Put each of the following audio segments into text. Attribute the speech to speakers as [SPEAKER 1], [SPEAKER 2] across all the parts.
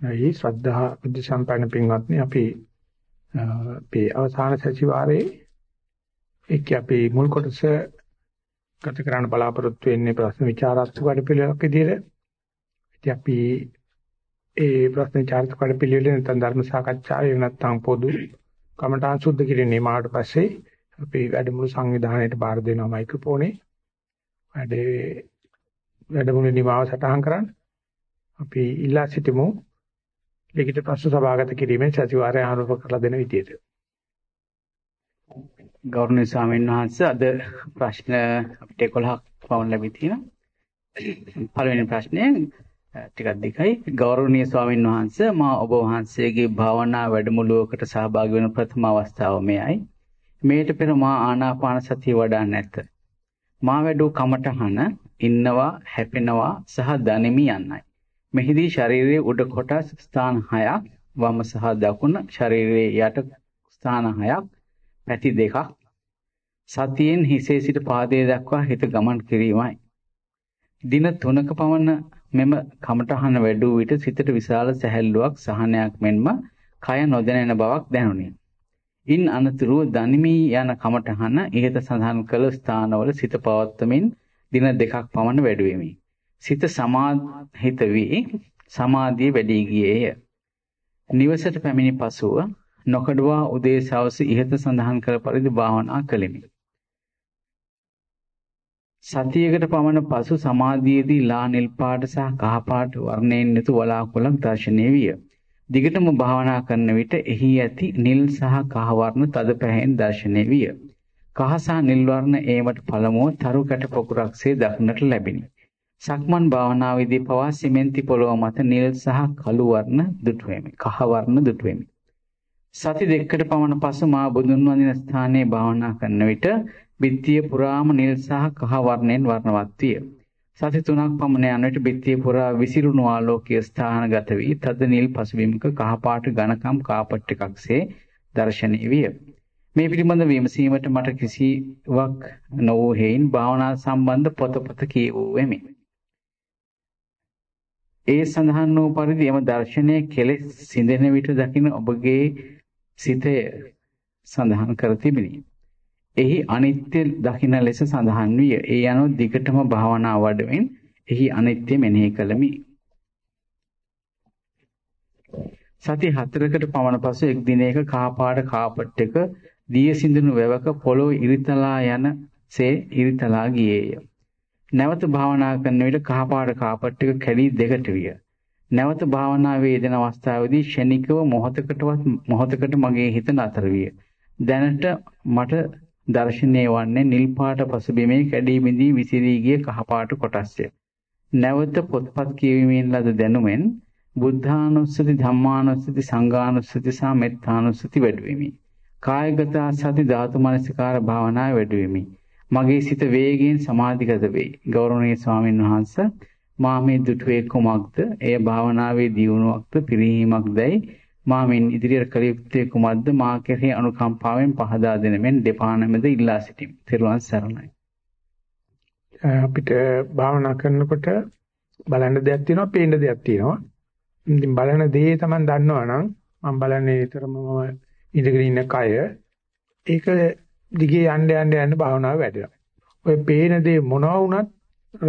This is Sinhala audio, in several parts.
[SPEAKER 1] ඒ ශ්‍රද්ධා බුද්ධ සම්පන්න පින්වත්නි අපි අපේ අවසාන සතිವಾರයේ එක්ක අපි මුල් කොටස ගත කරන්න බලාපොරොත්තු වෙන්නේ ප්‍රශ්න විචාරාත්මක වැඩපිළිවෙලක් විදිහට. ඉතින් අපි ඒ ප්‍රශ්න විචාරාත්මක වැඩපිළිවෙලේ නැත්නම් ධර්ම සාකච්ඡාවේ නැත්නම් පොදු කමඨාන් සුද්ධ කිරීමේ මාකට පස්සේ අපි වැඩමුළු සංවිධානයට බාර දෙනවා මයික්‍රොෆෝනේ. වැඩේ වැඩමුළු නිමාව සටහන් කරන්න. අපි ඉල්ලා සිටිමු ලිඛිත ප්‍රශ්න සභාගත කිරීමෙන් සතිವಾರය ආරම්භ කරලා දෙන විදියට.
[SPEAKER 2] ගෞරවනීය ස්වාමීන් වහන්සේ අද ප්‍රශ්න අපිට 11ක් පවුන් ලැබී තියෙනවා. පළවෙනි ප්‍රශ්නය ටිකක් දෙකයි. ගෞරවනීය ස්වාමීන් වහන්සේ මා ඔබ වහන්සේගේ භාවනා වැඩමුළුවකට සහභාගී වන ප්‍රථම අවස්ථාව මෙයයි. මේට පෙර මා ආනාපාන සතිය වඩා නැත. මා වැඩූ කමටහන ඉන්නවා හැපෙනවා සහ දනිමි යන්නයි. මෙහිදී ශරීරයේ උඩ කොටස් ස්ථාන 6ක් වම සහ දකුණ ශරීරයේ යට ස්ථාන 6ක් පැති දෙකක් සතියෙන් හිසේ සිට පාදයේ දක්වා හිත ගමන් කිරීමයි. දින 3ක පමණ මෙම කමඨහන වැඩූ විට සිතට විශාල සැහැල්ලුවක් සහනයක් මෙන්ම කය නොදැනෙන බවක් දැනුනි. ඉන් අනතුරුව දනිමී යන කමඨහන ඉහත සඳහන් කළ ස්ථානවල සිත පවත්වමින් දින දෙකක් පමණ වැඩුවෙමි. සිත සමාහිත වී සමාධිය වැඩි ගියේය. නිවසට පැමිණි පසුව නොකඩවා උදේ සවස ඉහත සඳහන් කර පරිදි භාවනා කළෙමි. සතියකට පමණ පසු සමාධියේදී ලා නිල් පාට සහ කහ පාට වර්ණයෙන් යුතු වලාකුළක් දැర్శණය විය. දිගටම භාවනා කරන විට එහි ඇති නිල් සහ කහ වර්ණ තද පැහැයෙන් දැర్శණය විය. කහ සහ නිල් වර්ණ ඒවට පළමුව තරු කැට පොකුරක්සේ දක්නට ලැබිනි. සක්මන් භාවනාවේදී පවා සිමෙන්ති පොළොව මත නිල් සහ කළු වර්ණ දුටුවෙමි. කහ වර්ණ දුටුවෙමි. සති දෙකකට පමණ පසු මා බුදුන් වඳින ස්ථානයේ භාවනා කරන විට බිත්තිය පුරාම නිල් සහ කහ වර්ණයෙන් වර්ණවත් විය. සති තුනක් පමණ යන විට බිත්තිය පුරා විසිරුණු ආලෝකීය ස්ථානගත වී තද නිල් පසුබිමක කහ පාට ඝනකම් කාපට් එකක්සේ දැర్శණය විය. මේ පිළිබඳ විමසීමට මට කිසිවක් නොවූ හේයින් භාවනා සම්බන්ධ පොතපත කියවූ වෙමි. ඒ සඳහන් වූ පරිදි එම දර්ශනය කෙලෙස් සිඳෙන විට දකින ඔබගේ සිතය සඳහන් කර තිබිනි. එහි අනිත්‍ය දකින ලෙස සඳහන් විය. ඒ අනුව දිගටම භාවනා වඩමින් එහි අනිත්‍ය මෙනෙහි කළමි. සති හතරකට පමණ පසු එක් දිනයක කාපාට කාපට් එක දිය සිඳුණු වැවක පොළොව ඉරිතලා යන සේ ඉරිතලා ගියේය. නැවත භාවනා කරන විට කහපාට කාපට් එක කැලි දෙකට විය. නැවත භාවනාවේ යෙදෙන අවස්ථාවේදී ෂණිකව මොහතකටවත් මොහතකට මගේ හිත නතර විය. දැනට මට දර්ශනය වන්නේ නිල් පාට පසුබිමේ කැඩී බිඳී විසිරී ගිය කහපාට කොටස්ය. නැවත පොත්පත් කියවීමෙන් ලද දැනුමෙන් බුද්ධානුස්සති ධම්මානුස්සති සංඝානුස්සති සහ මෙත්තානුස්සති වැඩුවෙමි. කායගත සති ධාතු මනසිකාර භාවනාව වැඩුවෙමි. මගේ සිත වේගයෙන් සමාධිගත වේ. ගෞරවනීය ස්වාමීන් වහන්ස මා මේ දුටුවේ කුමක්ද? එය භාවනාවේ දියුණුවක්ද පිරිහීමක්දයි මා මින් ඉදිරියට කළ යුත්තේ කුමක්ද? මා කෙරෙහි අනුකම්පාවෙන් පහදා දෙන මෙන් දෙපා නැමෙද ඉල්ලා සිටිමි. ත්‍රිවන් සරණයි.
[SPEAKER 1] අපිට භාවනා කරනකොට බලන්න දෙයක් තියෙනවා, පේන්න දෙයක් තියෙනවා. ඉතින් බලන දේ තමයි දන්නවනම් මම බලන්නේ විතරම මම ඉඳගෙන ඉන්න කය ඒක දිගේ යන්න යන්න යන්න භාවනාව වැඩෙනවා. ඔය පේන දේ මොනවා වුණත්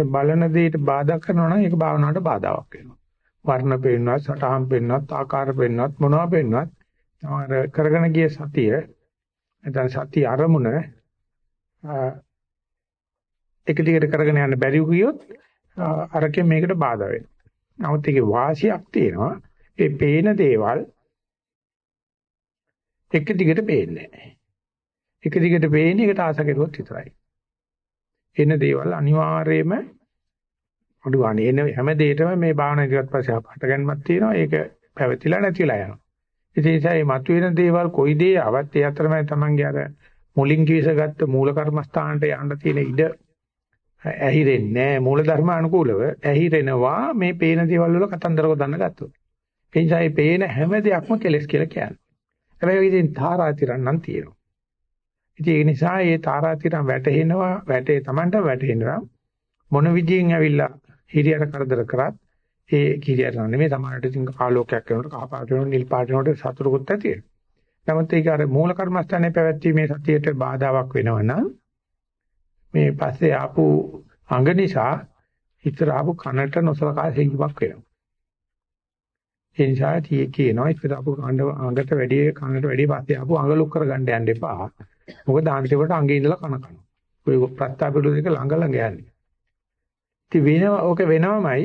[SPEAKER 1] බලන දෙයට බාධා කරනවා නම් ඒක භාවනාවට බාධාවක් වෙනවා. වර්ණ පේනවත්, සටහන් පේනවත්, ආකාර පේනවත් මොනවා පේනවත් තමයි කරගෙන ගිය සතිය නැත්නම් සතිය අරමුණ එක දිගට කරගෙන යන්න බැරි වුයොත් අරකින් මේකට බාධා වෙනවා. නමුත් ඒකේ වාසියක් තියෙනවා. ඒ පේන දේවල් එක දිගට පේන්නේ නැහැ. එක දිගට පේන්නේ එකට ආස කෙරුවොත් විතරයි. එන දේවල් අනිවාර්යයෙන්ම අඩුවානේ එන හැම දෙයකම මේ භාවනා ඉදිරියට පස්සේ අපට ගැනීමක් තියෙනවා. ඒක පැවතිලා නැතිලා යනවා. ඒ නිසා මේ මතුවෙන දේවල් කොයි දේ ආවත් ඒ අතරමයි Tamange අර මුලින් කිවිසගත්ත මූල කර්මස්ථානට යන්න තියෙන ඉඩ ඇහිරෙන්නේ නැහැ මූල ධර්ම අනුකූලව ඇහිරෙනවා මේ පේන දේවල් වල කතන්දර ගොඩනග ගත්තොත්. ඒ නිසා මේ පේන හැම දෙයක්ම කෙලස් කියලා කියන්නේ. හැබැයි ඉතින් තාරාතිරම් නම් තියෙනවා. ඉතින් ඒ නිසා මේ තාරාතිරම් වැටෙනවා වැටේ Tamanට වැටෙනවා මොන විදියෙන් ඇවිල්ලා හිරියට කරදර කරත් ඒ කිරියට නෙමෙයි සමහරට ඉතින් ආලෝකයක් කරනකොට කහ පාට වෙනකොට නිල් පාට වෙනකොට සතුටුකුත් ඇති වෙනවා. නමුත් ඒක අර මූල කර්මස්ථානයේ පැවැත්වීමේ සතියට බාධාවක් වෙනවනම් මේ පස්සේ ආපු අඟ නිසා ඉතර ආපු කනට නොසලකා සිංගිමක් වෙනවා. ඒ නිසා tie කියනවා ඉතර ආපු අඟට වැඩි කනට වැඩි පස්සේ ආපු අඟ ලොක් කරගන්න යන්න එපා. මොකද අන්තිමට අඟේ ඉඳලා කන කනවා. ඔය ප්‍රත්‍යාපිරු දෙක ළඟ ළඟ යන්නේ. ඉතින් වෙනව ඕක වෙනවමයි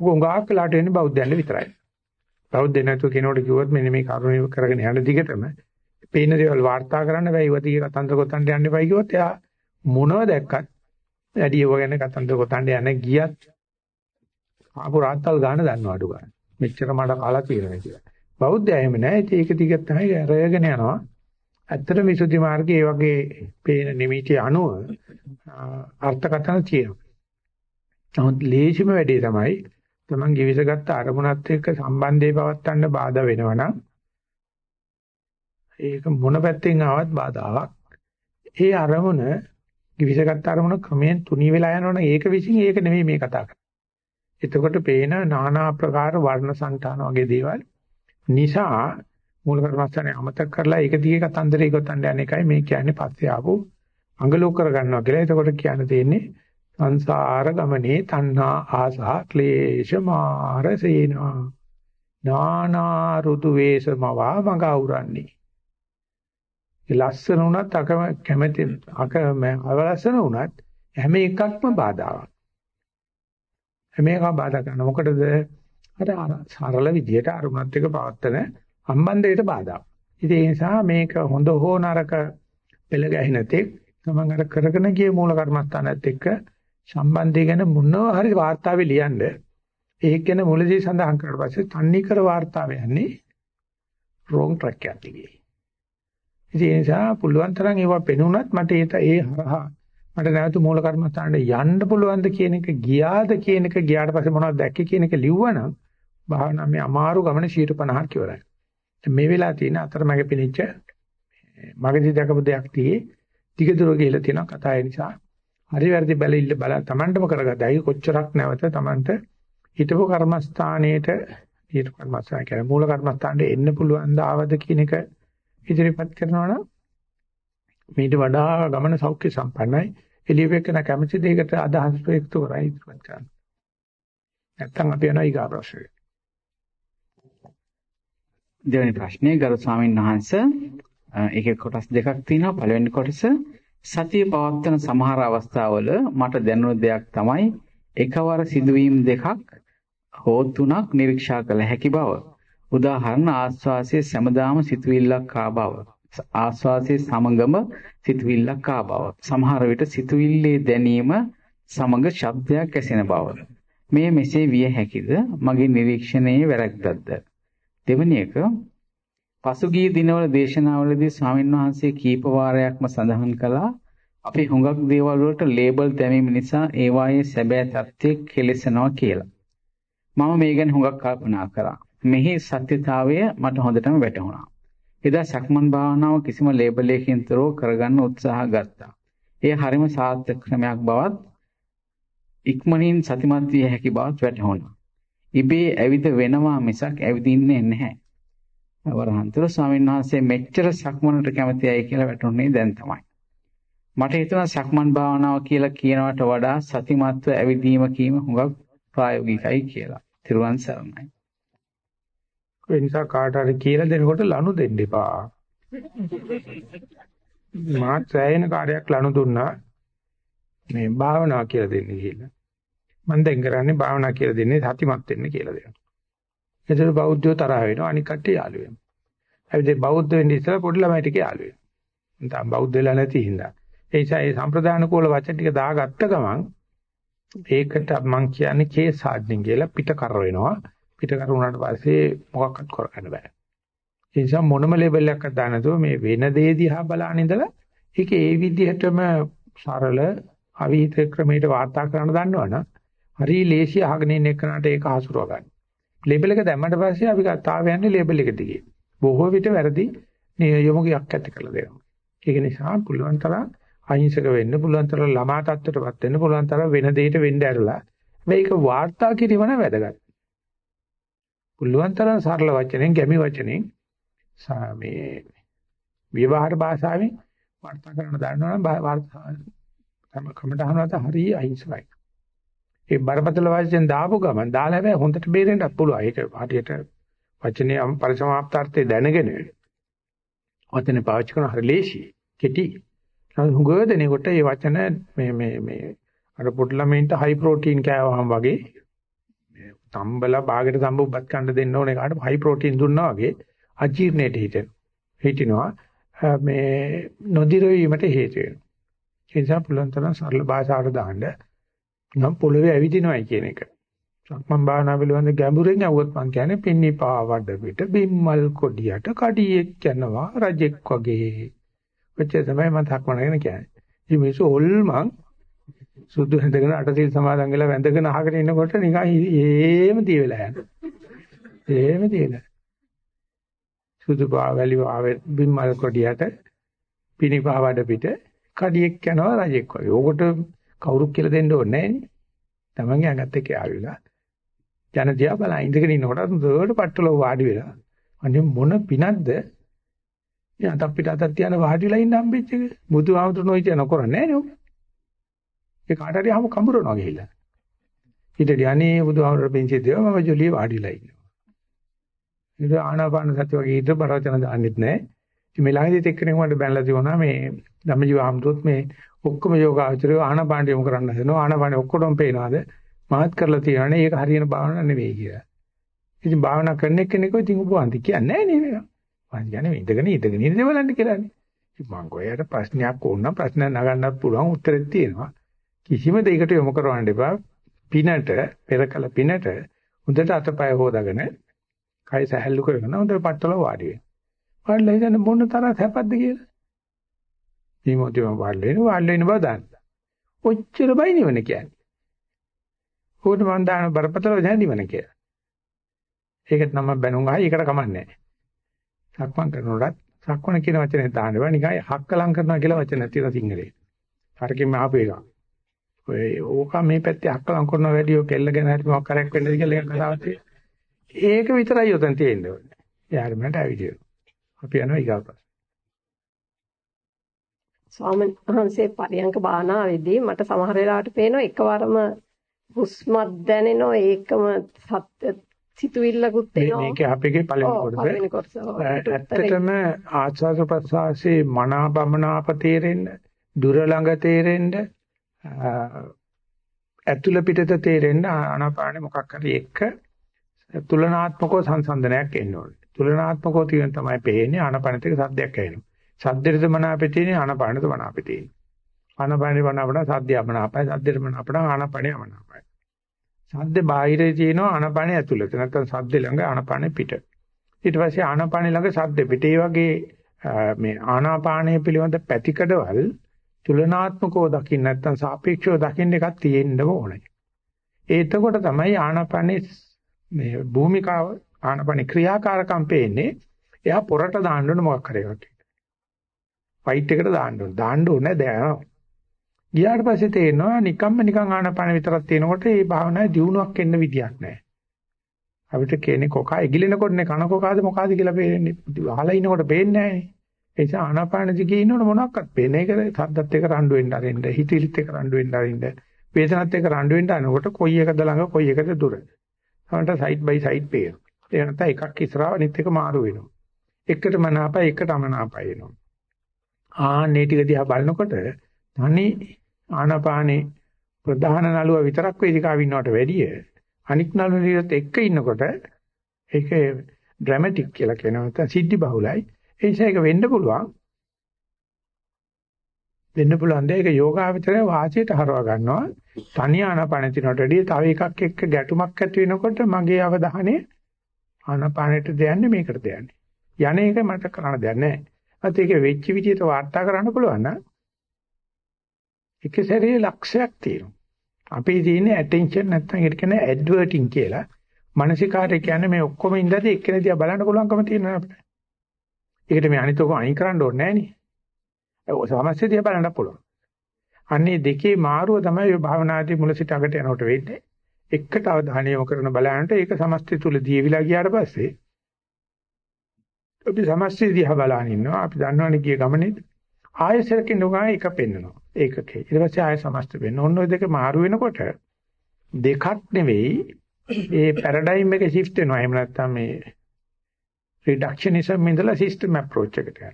[SPEAKER 1] ඔක උඟාක් වෙලාට වෙන්නේ බෞද්ධයන්ට විතරයි. බෞද්ධ නැතුව කෙනෙකුට කිව්වොත් මෙන්න මේ කරුණ කරගෙන යන දිගටම පේන දේවල් වාර්තා කරන්න බෑ ඉවතිය කතන්දර ගොතන්න යන්න එපයි කිව්වොත් එයා මොනව දැක්කත් වැඩි ඒව ගැන කතන්දර ගොතන්න යන ගියත් ආපු රාත්තල් ගන්න දන්නව අඩු ගන්න. මෙච්චර මඩ කාලා තියෙනවා කියලා. බෞද්ධය එහෙම නෑ. ඒක ටික තමයි රයගෙන යනවා. ඇත්තටම විසුද්ධි මාර්ගයේ ඒ වගේ පේන නිමිති අනුව අර්ථකථන තියෙනවා. නමුත් ලේසිම වැඩේ තමයි තමන් givisගත් අරමුණත් එක්ක සම්බන්ධය පවත්වන්න බාධා වෙනවනම් ඒක මොන පැත්තෙන් ආවත් බාධාවක්. ඒ අරමුණ givisගත් අරමුණ ක්‍රමයෙන් තුනී වෙලා යනවනම් ඒක විසින් ඒක නෙමෙයි මේ කතා කරන්නේ. එතකොට පේන নানা ආකාර වර්ණ సంతාන වගේ දේවල් නිසා මූල කර්මස්ථානේ අමතක කරලා ඒක දිගේ කතන්දරේ ගොතන්න යන එකයි මේ කියන්නේ පස්සේ ආපු අඟලෝක කර ගන්නවා කියලා. එතකොට කියන්න තියෙන්නේ සංසාර ගමනේ තණ්හා ආසා ක්ලේශ මාර සේනා නානා ඍතු වේසමවා මඟ අවරන්නේ ලස්සන වුණත් අක කැමැති අක අවලස්සන වුණත් හැම එකක්ම බාධාවක්. හැම එකම බාධා කරන මොකටද? අර සරල විදියට අරුණත් එක පවත්තන සම්බන්ධයට බාධාවක්. ඉතින් ඒ නිසා මේක හොඳ හෝ නරක පෙළ ගැහෙන තෙක් තමන් අර කරගෙන ගිය මූල කර්මස්ථානත් එක්ක සම්බන්ධය ගැන මොනවා හරි වාර්තාවේ ලියන්න ඒක ගැන මුලදී සඳහන් කරලා පස්සේ තන්නේ කර වාර්තාව යන්නේ wrong track එකක් දිගේ. ඉතින් ඒ නිසා පුළුවන් තරම් ඒවා පෙනුනත් මට ඒක ඒ හරහා මට නැවත මූල කර්මස්ථානට යන්න පුළුවන්ද කියන එක ගියාද කියන එක ගියාට පස්සේ මොනවද දැක්කේ කියන එක ලිව්වනම් භාවනා මේ අමාරු ගමන 150ක් ඉවරයි. මේ වෙලාව තියෙන අතරමැග පිළිච්ච මගදී දැකපු දෙයක් තියේ ටිකදුර ගිහලා තියෙන කතාව නිසා හරි වැරදි බැලිල්ල බල තමන්ටම කරගතයි කොච්චරක් නැවත තමන්ට හිතපු කර්මස්ථානයේට ඊට කර්මස්ථාන කියන්නේ මූල කර්මස්ථානට එන්න පුළුවන් ද ආවද කියන එක ඉදිරිපත් කරනවා නම් මීට වඩා ගමන සෞඛ්‍ය සම්පන්නයි. එළියෙකන කැමැති දෙයකට අදහස් ප්‍රයුක්ත කරයි ඉදිරිපත් කරන්න. නැත්තම් අපි යනවා ඊගා ප්‍රශ්නෙට.
[SPEAKER 2] දෙවෙනි ප්‍රශ්නේ ගරු ස්වාමීන් වහන්සේ ඒකේ කොටස් දෙකක් තියෙනවා. පළවෙනි කොටස සතිය පවත්වන සමහර අවස්ථාවල මට දැනුණ දෙයක් තමයි එකවර සිදුවීම් දෙකක් හෝ තුනක් නිරීක්ෂා කළ හැකි බව. උදාහරණ ආස්වාසයේ සමදාම සිතුවිල්ලක් ආ බව. ආස්වාසයේ සමගම සිතුවිල්ලක් ආ බව. සමහර විට සිතුවිල්ලේ දැනීම සමග ශබ්දයක් ඇසෙන බව. මේ මෙසේ විය හැකිද? මගේ නිරීක්ෂණයේ වැරැද්දක්ද? දෙවැනි එක පසුගිය දිනවල දේශනාවලදී ස්වාමීන් වහන්සේ කීප වාරයක්ම සඳහන් කළා අපි හුඟක් දේවල් වලට ලේබල් දැමීම නිසා ඒවායේ සැබෑ තත්ත්වය කෙලෙසනවා කියලා. මම මේ ගැන හුඟක් කල්පනා කරා. මෙහි සත්‍යතාවය මට හොඳටම වැටහුණා. එදා සක්මන් භාවනාව කිසිම ලේබලයකින් තොරව කරගන්න උත්සාහ ගත්තා. එය හරිම සාර්ථක ක්‍රමයක් බවත් ඉක්මනින් සතිමත් විය හැකි බවත් වැටහුණා. ඉබේ ඇවිද වෙනවා මිසක් ඇවිදින්නේ නැහැ. වරහන්තර ස්වාමීන් වහන්සේ මෙච්චර සක්මනට කැමතියි කියලා වැටුනේ දැන් තමයි. මට හිතුණා සක්මන් භාවනාව කියලා කියනවට වඩා සතිමත්ව ඇවිදීම කීම හුඟක් ප්‍රායෝගිකයි කියලා. තිරුවන් සරණයි.
[SPEAKER 1] ඒ නිසා කාට හරි කියලා දෙනකොට ලනු දෙන්න එපා. මාත් සෑහෙන කාර්යයක් ලනු දුන්නා. මේ භාවනා කියලා දෙන්න කියලා. මම දැන් කරන්නේ භාවනා කියලා දෙන්නේ සතිමත් වෙන්න කියලා දෙනවා. එතකොට බෞද්ධයෝ තරහ වෙනවා අනික කට්ටිය යාළු වෙනවා. හැබැයි බෞද්ධ වෙන්න ඉස්සෙල්ලා පොඩි ළමයි ටික යාළු වෙනවා. නැත්නම් බෞද්ධ වෙලා නැති හින්දා. ඒ නිසා මේ සම්ප්‍රදාන කෝල වචන ටික දාගත්ත ගමන් ඒකට මම කියන්නේ කේස් හાર્ඩ්නින් කියලා පිට කර වෙනවා. පිට කරුණාට පස්සේ මොකක්වත් කරගන්න බෑ. ඒ නිසා මොනම ලේබල් එකක් දාන්න නැතුව මේ වෙන දේ දිහා බලන ඉඳලා ඒක ඒ විදිහටම සරල අවිහිත ක්‍රමයකට වාර්තා කරන්න දන්නවනම් හරි ලේසි අහගෙන ඉන්න එකනට ඒක හසුරව ගන්න. ලේබල් එක දැම්මට පස්සේ අපි කතාව යන්නේ ලේබල් එක දිගේ. බොහෝ විට වැරදි යොමුගයක් ඇති කරලා දෙනවා. ඒක නිසා පුළුවන් තරම් අහිංසක වෙන්න පුළුවන් තරම් ළමා තත්ත්වයටපත් වෙන්න පුළුවන් තරම් වෙන දෙයකට වෙන්න ඇරලා මේක වාර්තා කිරීම නම් වැදගත්. පුළුවන් තරම් සරල වචනෙන් ගැමි වචනෙන් මේ විවහාර භාෂාවෙන් වර්තා කරන දන්නවනම් කමටහනට හරිය අහිංසකයි. ඒ බරපතල වචෙන් දාපු ගමන් දාලා හැබැයි හොඳට බේරෙන්නත් පුළුවන්. ඒක හරියට වචනේ පරිසමාප්තාර්ථය දැනගෙන වචනේ පාවිච්චි කරන හරිය ලේසි. කෙටි. හුඟ දෙනකොට මේ වචන මේ මේ මේ අර පොඩි ළමයින්ට හයි ප්‍රෝටීන් කෑවහම වගේ තම්බලා බාගෙට තම්බුබ්බත් කන්න දෙන්න ඕනේ කාට හයි ප්‍රෝටීන් දුන්නා වගේ අජීර්ණයට හිටින හිටිනවා මේ නොදිර වීමට හේතු වෙනවා. ඒ නිසා පුළුවන් තරම් සරල භාෂාවට දාන්න නම් පොළවේ ඇවිදිනවයි කියන එක. සක්මන් භාවනා පිළිබඳ ගැඹුරින් අහුවත් මං කියන්නේ පින්නි පාවඩ පිට බිම්මල් කොඩියට කඩියෙක් යනවා රජෙක් වගේ. ඔච්චර තමයි මම සක්මන ගැන කියන්නේ. ඉතින් මේසු හොල්මන් සුදු හැඳගෙන අටසිල් සමාදන් වෙලා වැඳගෙන අහගෙන ඉන්නකොට නිකන් එහෙම දිය වෙලා යනවා. එහෙම දියලා. සුදු පාවැලි ආවේ බිම්මල් කොඩියට පිනිපාවඩ පිට කඩියෙක් යනවා රජෙක් වගේ. ඕකට කවුරුත් කියලා දෙන්න ඕනේ නෑනේ. තමන්ගේ අඟත් එක්ක ආවිලා. ජන දිහා බලා ඉඳගෙන ඉන්නකොට හොඳට පට්ටල වාඩි වෙලා. අනේ මොන පිනක්ද? මේ අතක් පිට අතක් තියන වාඩිලා ඉන්න හම්බෙච්ච එක. බුදුහාමුදුරනෝ නොයි කියන කරන්නේ නෑනේ ඔක. ඒ කාට හරි ආව කඹරනවා ගිහිල්ලා. ඊට යන්නේ බුදුහාමුදුර පෙන්චේ දේව මම ජොලිය වාඩිලා ඉන්නවා. ඒක ආනාපාන සති වගේ ඉද බරවචන දාන්නෙත් නෑ. ඉතින් මේ ළඟදිත් එක්කෙනෙක් මට බැනලා තිබුණා මේ ධම්මජීව ආම්තුත් මේ ඔක්කොම යෝගාචරය ආනාපාන යොමු කරන්න හදනවා. ආනාපාන ඔක්කොටම පේනවාද? මහත් කරලා තියනනේ ඒක හරියන භාවනාවක් නෙවෙයි කියලා. ඉතින් භාවනා කරන එක්කෙනෙක් ඉතින් ඔබ වන්දි කියන්නේ නෑ නේද? මං කියන්නේ ඉඳගෙන ඉඳගෙන ඉඳ බලන්න කියලානේ. ඉතින් මං කොහේට ප්‍රශ්නයක් ඕන නම් ප්‍රශ්න නගන්නත් පුළුවන් උත්තරෙත් තියෙනවා. කිසිම දෙයකට යොමු කරවන්න එපා. පිනට පෙරකල පිනට හොඳට අතපය හොදාගෙන කය සැහැල්ලු කරගෙන හොඳට පట్టල වාඩි වෙන්න. වාඩිලා ඉඳන් මොන තරම් සැපද කියලා. මේ මොකද වාඩි වෙන වාඩි වෙන බව දාන්න. ඔච්චර බයි නිවන කියන්නේ. උකට මම දාන බරපතල දැන නිවන කියලා. ඒකට නම් බැනුම් ආයි ඒකට කමන්නේ නැහැ. සක්මන් කරනකොටත් සක්මන කියන වචනේ දාන්න බෑ නිකන් හක්කලම් කරනවා කියලා වචන තියෙන සිංහලේ. හරකින් ආපු එක. ඔය ඕක මේ පැත්තේ හක්කලම් කරනවා වැඩි ඔය කෙල්ල ගැන හරි මොකක් කරක් වෙන්නද කියලා එක කතාවක් තියෙනවා. ඒක විතරයි උතන් තියෙන්නේ. යාර මට ඇවිදිනවා. අපි යනවා ඊගාවට.
[SPEAKER 3] ස්වාමීන් වහන්සේ පරියංක භාවනාවේදී මට සමහර වෙලාවට පේනවා එකවරම හුස්මක් දැනෙනවා ඒකම සත්‍ය සිතුවිල්ලකුත් එනවා.
[SPEAKER 1] මේකේ අපේගේ පළවෙනි කොටස. ඇත්තටම ආස්වාද ප්‍රසවාසයේ මනා බමනාප තේරෙන්න, දුර ළඟ තේරෙන්න, ඇතුළ පිටත තේරෙන්න ආනාපානෙ මොකක් හරි එක තුලනාත්මකව සංසන්දනයක් එන්න ඕනේ. තුලනාත්මකව තියෙන තමයි පේන්නේ ආනපනතික සද්දයක් ඇහෙනවා. සද්දෙට මනාපේ තියෙන්නේ ආනපනට මනාපේ තියෙන්නේ. ආනපනේ මනාපට සද්දය මනාපයි සද්දෙට මනාපට ආනපනේ මනාපයි. සද්ද බාහිරේ තියෙනවා ආනපනේ ඇතුළත. නැත්නම් සද්ද ළඟ ආනපනේ පිට. ඊට පස්සේ ආනපනේ ළඟ සද්ද පිට. ඒ වගේ මේ ආනාපානය පිළිබඳ පැතිකඩවල් තුලනාත්මකව දකින්න නැත්නම් සාපේක්ෂව දකින්න එකක් තියෙන්න ඕනේ. ඒතකොට තමයි ආනාපානේ මේ භූමිකාව ආනපන ක්‍රියාකාරකම් පේන්නේ එයා පොරට දාන්න ඕන මොකක් හරි එකක්. ෆයිට් එකට දාන්න ඕන. දාන්න ඕනේ දැන්. ගියාට පස්සේ තේරෙනවා නිකම්ම නිකන් ආනපන විතරක් තියෙනකොට මේ භාවනාවේ දියුණුවක් එන්න විදියක් නැහැ. අපිට කියන්නේ කොකා එගිලෙනකොටනේ කන කොකාද මොකාද කියලා පේන්නේ. අහලා ඉනකොට පේන්නේ නැහැනේ. ඒ නිසා ආනාපාන දිගේ ඉන්නකොට මොනක්වත් පේන්නේ නැහැ. සද්දත් එක්ක රණ්ඩු වෙන්න අරින්න, හිතවිලිත් එක්ක රණ්ඩු වෙන්න අරින්න, වේදනත් එක්ක රණ්ඩු වෙන්න අනකොට කොයි එකද ළඟ කොයි එකද දුර. තමන්ට සයිඩ් බයි සයිඩ් පේනවා. ඒ නැත්නම් එකක් ඉස්සරහා අනිත් එක මාරු වෙනවා. එකට මනාපයි එකට අමනාපයි වෙනවා. ආන්නේ ටික දිහා බලනකොට තනි ආනාපානේ ප්‍රධාන නළුව විතරක් වේදිකාව ඉන්නවට වැඩිය අනික් නළුවලියත් එක්ක ඉන්නකොට ඒක ඩ්‍රැමැටික් කියලා කියනවා නැත්නම් සිද්ධි බහුලයි. ඒ නිසා ඒක වෙන්න පුළුවන්. වෙන්න පුළුවන් දෙයක යෝගාවචරය වාසියට හරවා ගන්නවා. තනි ආනාපාන තිනට වැඩිය තව එකක් එක්ක ගැටුමක් ඇති වෙනකොට මගේ අවධානය ආනාපානෙට දෙන්නේ මේකට දෙන්නේ. යන්නේ ඒක මට කරන්න දෙයක් නැහැ. අත් ඒක වෙච්ච විදිහට වාර්තා කරන්න පුළුවන් නම් එක සැරේ ලක්ෂයක් තියෙනවා. අපේ තියෙන්නේ ඇටෙන්ෂන් නැත්නම් ඒක කියන්නේ ඇඩ්වර්ටින් කියලා. මානසිකාරය කියන්නේ මේ ඔක්කොම ඉඳලා එක්කෙනෙක් දිහා බලන්න පුළුවන්කම තියෙනවා අපිට. ඒකට මේ අනිත් ඔක්කොම අයින් කරන්න ඕනේ නැහැ නේ. ඒ සමස්තය දිහා බලන්න පුළුවන්. අන්නේ දෙකේ මාරුව තමයි ඔය භාවනාදී මුල සිට අගට යනකොට වෙන්නේ. එකට අවධානය යොමු කරන බලන්නට ඒක සමස්තය තුල දීවිලා ගියාට පස්සේ අපි සමස්තය දිහා බලන ඉන්නවා. අපි දන්නවනේ ගිය ගමනේ ආයසරකින් නුගා එක පෙන්නනවා. ඒකකේ. ඊට පස්සේ ආය සමස්ත වෙන්න. ඔන්න ඔය දෙක මාරු වෙනකොට දෙකක් නෙවෙයි ඒ පැරඩයිම් එක shift වෙනවා. එහෙම නැත්නම් මේ රිඩක්ෂනිසම් ඉඳලා සිස්ටම් අප්‍රෝච් එකට යනවා.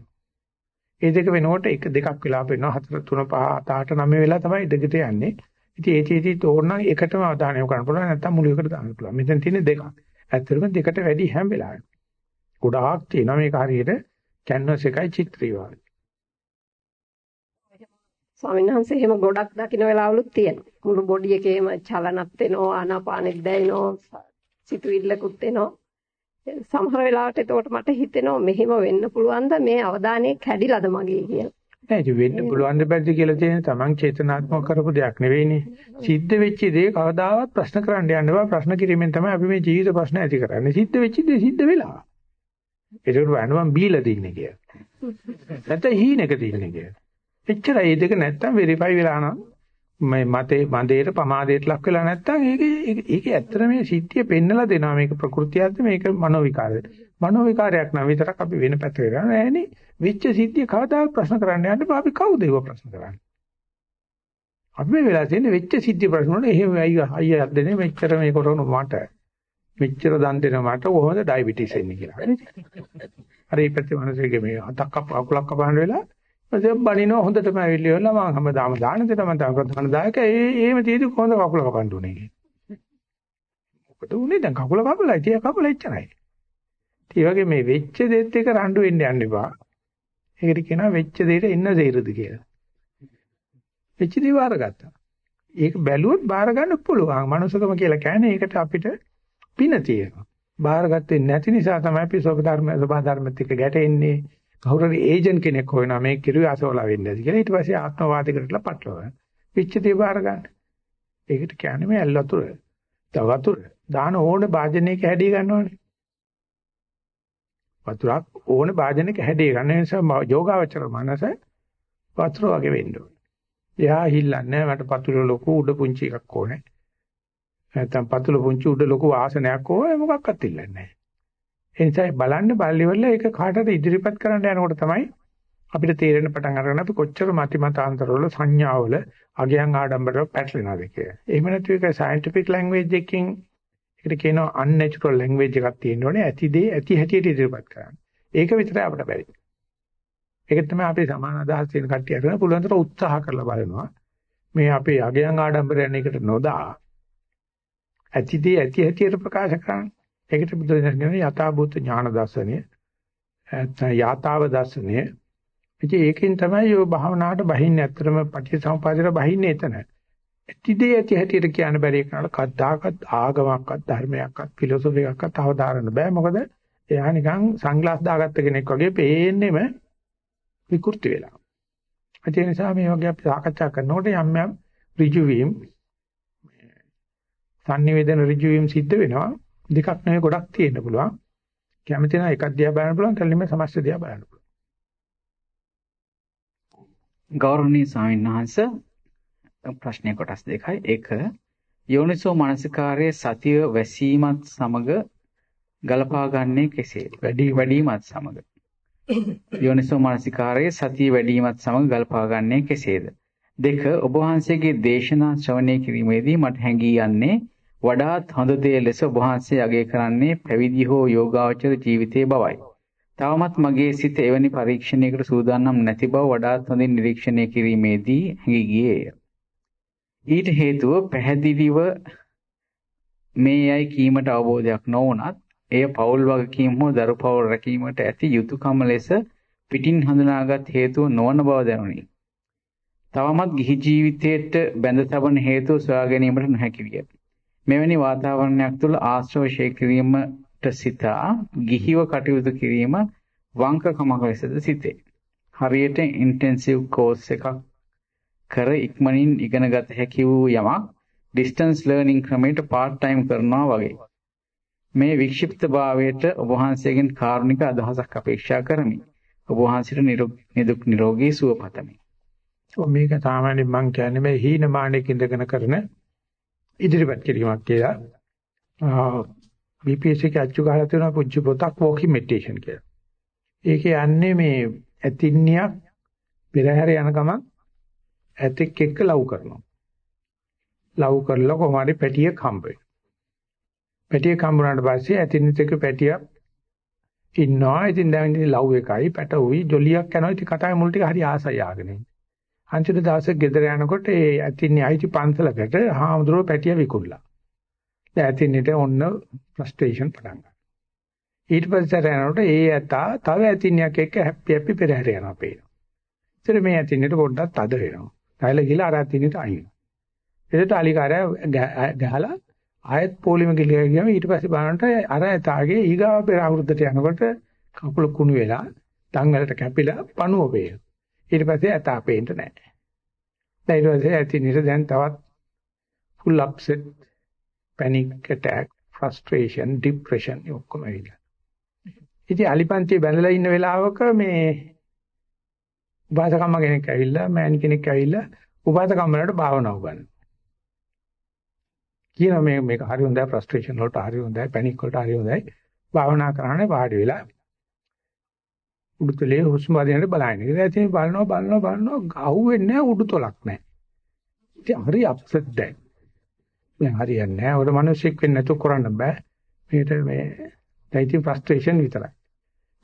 [SPEAKER 1] ඒ දෙක වෙනකොට එක දෙකක් වෙලා වෙනවා. හතර තුන පහ හත අට නව වෙලා තමයි දෙකට යන්නේ. ඉතින් ඒ චේති තෝරන එකටම අවධානය යොමු කරන්න පුළුවන් නැත්නම් මුළු එකට දාන්න පුළුවන්. මෙතන තියෙන්නේ දෙකක්. ඇත්තටම දෙකට වැඩි හැම වෙලාවෙම. ගොඩාක් තියෙනවා මේක හරියට කැන්වස් එකයි චිත්‍රය වගේ.
[SPEAKER 3] ස්වාමීන් වහන්සේ එහෙම ගොඩක් දකින්න වෙලාවලුත් තියෙනවා. මුළු බොඩි එකේම චලනත් වෙනවා, ආනාපානෙත් දැනෙනවා, සිතුවිල්ලකුත් එනවා. සමහර වෙලාවට එතකොට මට හිතෙනවා මෙහෙම වෙන්න පුළුවන්ද මේ අවධානය කැඩිලාද මගේ කියලා.
[SPEAKER 1] නෑ ඒක වෙන්න පුළුවන් දෙපැත්ත කියලා තියෙන තමන් චේතනාත්මක කරපු දෙයක් නෙවෙයිනේ. සිද්ධ වෙච්ච දේ කවදාවත් ප්‍රශ්න කරන්න යන්න බෑ. ප්‍රශ්න කිරීමෙන් තමයි අපි මේ ජීවිත ප්‍රශ්න ඇති කරන්නේ. සිද්ධ වෙච්ච දේ සිද්ධ වෙලා. ඒකට වහනම බීලා තින්නේ කියලා. නැත්නම් හීනෙක තින්නේ කියලා. එච්චරයි. මේ දෙක නැත්තම් වෙරිෆයි වෙලා නම් මේ මතේ මන්දේට පමාදයට ලක් වෙලා නැත්තම් ඒක ඒක ඇත්තට මේ සිද්ධිය පෙන්නලා දෙනවා. මේක ප්‍රകൃතියක්ද? මේක මනෝ විකාරයද මනෝ විකාරයක් නම් විතරක් අපි වෙන පැත්තකට යනවා නෑනේ වෙච්ච සිද්ධිය කවදාවත් ප්‍රශ්න කරන්න යන්න බෑ. අපි කවුද ඒව ප්‍රශ්න කරන්නේ? අපි මේ වෙලා තියෙන්නේ වෙච්ච සිද්ධිය ප්‍රශ්න වල එහෙම අයියා අයියා දෙන්නේ මෙච්චර මේ කරන මට. මෙච්චර දන් දෙන මට කොහොමද ඩයබටිස් එන්නේ කියලා හරි මේ පැත්තේ මිනිස්සුගේ මේ හතක් අකුලක් කපහන්න වෙලා ඊපස්සේ බණිනවා හොඳටම ඇවිල්ලා මම හැමදාම දාන දෙන මම තව ප්‍රධාන දායක ඒ එහෙම තියෙදි කොහොමද කකුල කපන්න උනේ කියලා. මොකද උනේ දැන් කකුල කපලා ඉතිය කකුල එච්චරයි. ඒ වගේ මේ වෙච්ච දෙත් එක රණ්ඩු වෙන්න යන්න එපා. ඒකට කියනවා වෙච්ච දෙයට එන්න සේරද කියලා. වෙච්ච දේ බාරගත්තා. ඒක බැලුවොත් බාර ගන්න පුළුවන්. මනුස්සකම කියලා කියන්නේ ඒකට අපිට පින තියෙනවා. බාරගත්තේ නැති නිසා තමයි අපි සෝක ධර්ම සබා ධර්මත් එක්ක ගැටෙන්නේ. කවුරුරි ඒජන්ට් කෙනෙක් හොයනවා මේ කිරුවේ අසවලා වෙන්නේ නැති කියලා. ඊට පස්සේ ආත්මවාදයකටලා පටලවා. පිච්චදී බාර ගන්න. ඒකට කියන්නේ මේ ඇල් වතුර. තව වතුර. දාන ඕනේ භාජනයක හැඩය ගන්නවනේ. වතුරක් ඕනේ භාජනයක හැඩය ගන්න නිසා යෝගාවචර මනස වතුර වගේ වෙන්න ඕනේ. එයා හිල්ලන්නේ මට පතුල ලොකු උඩ පුංචි එකක් ඕනේ. නැත්නම් පතුල පුංචි උඩ ලොකු ආසනයක් ඕනේ මොකක්වත් ඉල්ලන්නේ නැහැ. ඒ නිසා බලන්න බල්ලිවල ඒක කාටද ඉදිරිපත් කරන්න යනකොට තමයි අපිට තේරෙන පටන් අරගෙන අපි කොච්චර මතිමතාන්තරවල සංඥාවල අගයන් ආඩම්බරව පැටලෙනවද කියලා. එහෙම නැතු එක සයන්ටිෆික් ලැන්ග්වේජ් එකකින් ඒකට කියනවා unnatural language එකක් තියෙන්න ඕනේ. ඇති දේ ඇති හැටියට ඉදිරිපත් කරන්න. ඒක විතරයි අපිට බැරි. ඒක තමයි අපි සමාන අදහස් තියෙන කට්ටිය අරගෙන පුළුවන් තරම් උත්සාහ කරලා බලනවා. මේ අපේ අගයන් ආඩම්බරයන් එකට නොදා ඇති දේ ඇති හැටියට ප්‍රකාශ කරන්න. ඒකට බුදුදහම කියන යථාභූත ඥාන දර්ශනය නැත්නම් යථාව දර්ශනය. ඉතින් ඒකෙන් තමයි ඔය භාවනාවට බහින්නේ ඇත්තටම පටිච්චසමුපාදයට බහින්නේ එතන. ඇතිදේ ඇති හැටියට කියන්න බැරි එකනට කද්දාකත් ආගමක්වත් ධර්මයක්වත් ෆිලොසොෆි එකක්වත් අවදාරන්න බෑ මොකද එයා නිකන් සංග්ලාස් දාගත්ත කෙනෙක් වගේ පේන්නෙම විකෘති වෙලා. ඒ නිසා මේ වගේ අපි සාකච්ඡා කරනකොට යම් යම් ඍජු වීම සංනිවේදන ඍජු වීම සිද්ධ වෙනවා. දෙකක් නෙවෙයි ගොඩක් තියෙන්න පුළුවන්. කැමති නම් එකක් දිහා බලන්න පුළුවන්, කලින්ම සමස්ත දිහා බලන්න පුළුවන්.
[SPEAKER 2] ගෞරවනීය ස්වාමීන් වහන්සේ ප්‍රශ්නය කොටස් දෙකයි. එක යෝනිසෝ මනසිකාරයේ සතිය වැසීමත් සමග ගලපා ගන්නේ කෙසේද? වැඩි වැඩිමත් සමග. යෝනිසෝ මනසිකාරයේ සතිය වැඩිමත් සමග ගලපා ගන්නේ කෙසේද? දෙක ඔබ වහන්සේගේ දේශනා ශ්‍රවණය කිරීමේදී මට හැඟී යන්නේ වඩාත් හොඳ දේ ලෙස ඔබ වහන්සේ අගය කරන්නේ පැවිදි හෝ යෝගාවචර ජීවිතයේ බවයි. තවමත් මගේ සිත එවැනි පරීක්ෂණයකට සූදානම් නැති බව වඩාත් හොඳින් නිරීක්ෂණය කිරීමේදී හැඟී ගියේය. ඊට හේතුව පැහැදිලිව මේ යයි කීමට අවබෝධයක් නොවුනත් එය පෞල් වගකීම් හෝ දරු පෞල් රැකීමට ඇති යුතුයකම ලෙස පිටින් හඳුනාගත් හේතුව නොවන බව දැනුනි. තවමත් ගිහි ජීවිතයට බැඳ තබන හේතුව සොයා ගැනීමට නොහැකි විය. මෙවැනි වාතාවරණයක් තුළ ආශ්‍රවශය කිරීමට සිතා ගිහිව කටයුතු කිරීම වංකකමක ලෙසද සිටේ. හරියට ඉන්ටෙන්සිව් කෝස් එකක් කර ඉක්මනින් ඉගෙන ගත හැකි වූ යමක් ඩිස්ටන්ස් ලර්නින් ක්‍රමයට පාර්ට් ටයිම් කරනවා වගේ. මේ වික්ෂිප්තභාවයට ඔබ වහන්සේගෙන් කාරුණික අදහසක් අපේක්ෂා කරමි. ඔබ වහන්සේට නිදුක් නිරෝගී සුව පතමි.
[SPEAKER 1] මේක සාමාන්‍යයෙන් මම කියන්නේ මේ හීනමානයක ඉඳගෙන කරන ඉදිරිපත් කිරීමක් කියලා. BPSC එක අච්චු ගහලා තියෙනවා පුංචි පොතක් walking meditation කියලා. ඒකේ යන්නේ මේ ඇතින්නියක් පෙරහැර යන ගමන් ඇතෙක් එක්ක ලව් කරනවා. ලව් කරලා කොහොම හරි පැටියෙක් හම්බ වෙනවා. පැටියෙක් හම්බුනාට පස්සේ ඇතින්නිත් එක්ක පැටියක් ඉන්නවා. ඉතින් දැන් ඉතින් ලව් එකයි පැටුයි ජොලියක් යනවා. ඉතින් කතාවේ මුල් ටික හරි ආසයි ආගෙන ඉන්නේ. අන්තිම දවසේ ගෙදර යනකොට ඒ ඇතින්නේ ආයිති පන්සලකට හාමුදුරුවෝ පැටිය විකුණලා. දැන් ඇතින්නේට ඔන්න ෆ්‍රස්ට්‍රේෂන් පටන් ගන්නවා. ඊට පස්සේ යනකොට ඒ ඇතා තව ඇතින්නයක් එක්ක හැපි හැපි පෙරහැර යනවා පේනවා. ඉතින් මේ ඇතින්නේට පොඩ්ඩක් තද වෙනවා. තයිල ගිහලා අර ඇතින්නේට අයින්. එතකොට අලිකාරය ගහලා ආයෙත් පොලිම ගිලිය ගියම ඊට පස්සේ බලනට අර ඇතාගේ ඊගාව පෙර අවුරුද්දට යනකොට කකුල කුණු වෙලා දඟලට කැපිලා පණුව පේනවා. ඊට පස්සේ ඇතා පේන්න නැහැ. දැන් ඊට පස්සේ ඇති නිර දැන් තවත් full upset panic attack frustration depression ඔක්කොම ඇවිල්ලා. ඉතින් අලිපන්තියේ බැඳලා ඉන්න වෙලාවක මේ උපාසකම්ම කෙනෙක් ඇවිල්ලා මෑන් කෙනෙක් ඇවිල්ලා උපාසකම්ම වලට භාවනාව උගන්වනවා. කියන මේ මේක හරි හොඳයි ෆ්‍රස්ට්‍රේෂන් වලට හරි හොඳයි පැනික් වලට හරි හොඳයි භාවනා කරන්නේ වාඩි වෙලා උඩුතලයේ හුස්ම වදිනට බලන්නේ. ඉතින් ඇතින් බලනවා බලනවා බලනවා අහුවෙන්නේ නැහැ උඩුතලක් නැහැ. ඉතින් හරි අප්සෙට් දැන්. දැන් හරියන්නේ නැහැ. ඔය මිනිස්සෙක් වෙන්න නැතුව කරන්න බෑ. මේකට මේ දැන් ඉතින් ෆ්‍රස්ට්‍රේෂන් විතරයි.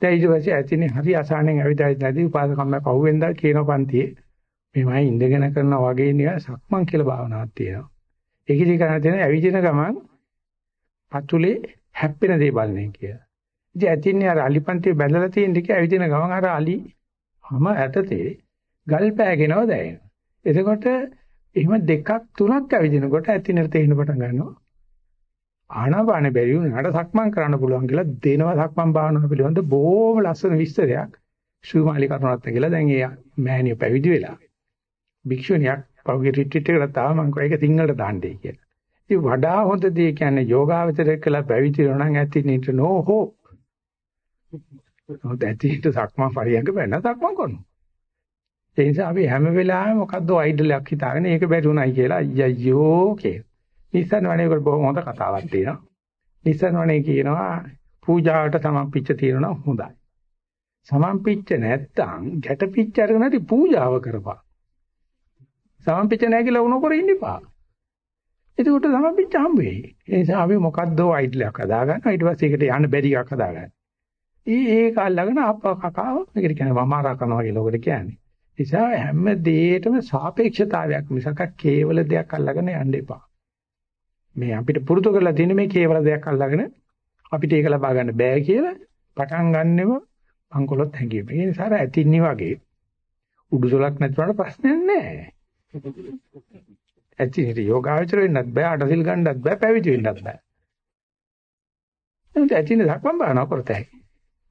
[SPEAKER 1] දැන් ඊට පස්සේ ඇතිනේ හරි අසහනෙන් ඇවිදයි නැති උපාසකම්ම පහුවෙන්දා කියන පන්තියේ මේමයි ඉඳගෙන කරනවා වගේ නිකන් සක්මන් කියලා භාවනාවක් තියෙනවා. ඒකෙදි කරන්න තියෙන ඇවිදින ගමන් පතුලේ හැප්පෙන දේ බලන්නේ කියලා. ඉතින් ඇතින්නේ අර අලිපන්තිය බැඳලා තියෙන ටික ඇවිදින ගමන් අර අලි හැම ඇටතේ ගල් පෑගෙනව දැනෙනවා. එතකොට එහෙම දෙකක් තුනක් ඇවිදිනකොට ඇතිනට තේින්න පටන් ගන්නවා. ආනාපානෙ බැරි වුණාට සක්මන් කරන්න පුළුවන් කියලා දෙනවා සක්මන් භාවනාව පිළිබඳ බොහොම ලස්සන විස්තරයක් ශුමාලි කරුණාත් කියලා දැන් ඒ මෑණිය පැවිදි වෙලා. භික්ෂුණියක් පෞගේ රිට්‍රීට් එකට තාම මම කෝ ඒක සිංහලට දාන්නයි කියලා. ඉතින් වඩා හොඳ දේ කියන්නේ යෝගාවචරය කළා පැවිදි වෙනවා නම් ඇතිනිට නෝ හෝ මොකද ඇතිට සක්මන් පරියන්ක වෙන්න සක්මන් කරනවා. ඒ නිසා අපි හැම වෙලාවෙම මොකද්ද අයිඩලයක් හිතාගෙන ඒක බැරි උනායි කියලා අයියෝ කියන. නිසන් වනේ වල බොහොම හොඳ කතාවක් තියෙනවා. නිසන් වනේ කියනවා පූජාවට සමම්පිච්ච තියෙනවා හොඳයි. සමම්පිච්ච නැත්තම් ගැටපිච්ච අරගෙන නැති පූජාව කරපන්. සමම්පිච්ච නැහැ කියලා උන කර ඉන්න එපා. එතකොට සමම්පිච්ච හම්බ වෙයි. ඒ නිසා අපි මොකද්ද අයිඩලයක් හදාගන්න ඊට පස්සේ ඒකට යන්න බැරි එකක් හදාගන්න. ඒ ඒක අල්ලගෙන අප්පා කකාව මේකට කියන්නේ වමාරා කරනවා කියලා ඔකට කියන්නේ. නිසා හැම දෙයකටම සාපේක්ෂතාවයක් මිසක කේවල දෙයක් අල්ලගෙන යන්න එපා. මේ අපිට පුරුදු කරලා තියෙන මේ කේවල දෙයක් අල්ලගෙන අපිට ඒක ලබා ගන්න බෑ කියලා පටන් ගන්නෙම අංකොලොත් හැංගීම. ඒ නිසා ඇතින්නි වගේ උඩුසලක් නැතුනට ප්‍රශ්නයක් නැහැ. ඇතිනිට යෝගාචර වෙන්නත් බෑ, අටසිල් ගන්නත් බෑ, පැවිදි වෙන්නත් බෑ. එතන ඇතිනේ ධක්මම් බානවා කරතයි.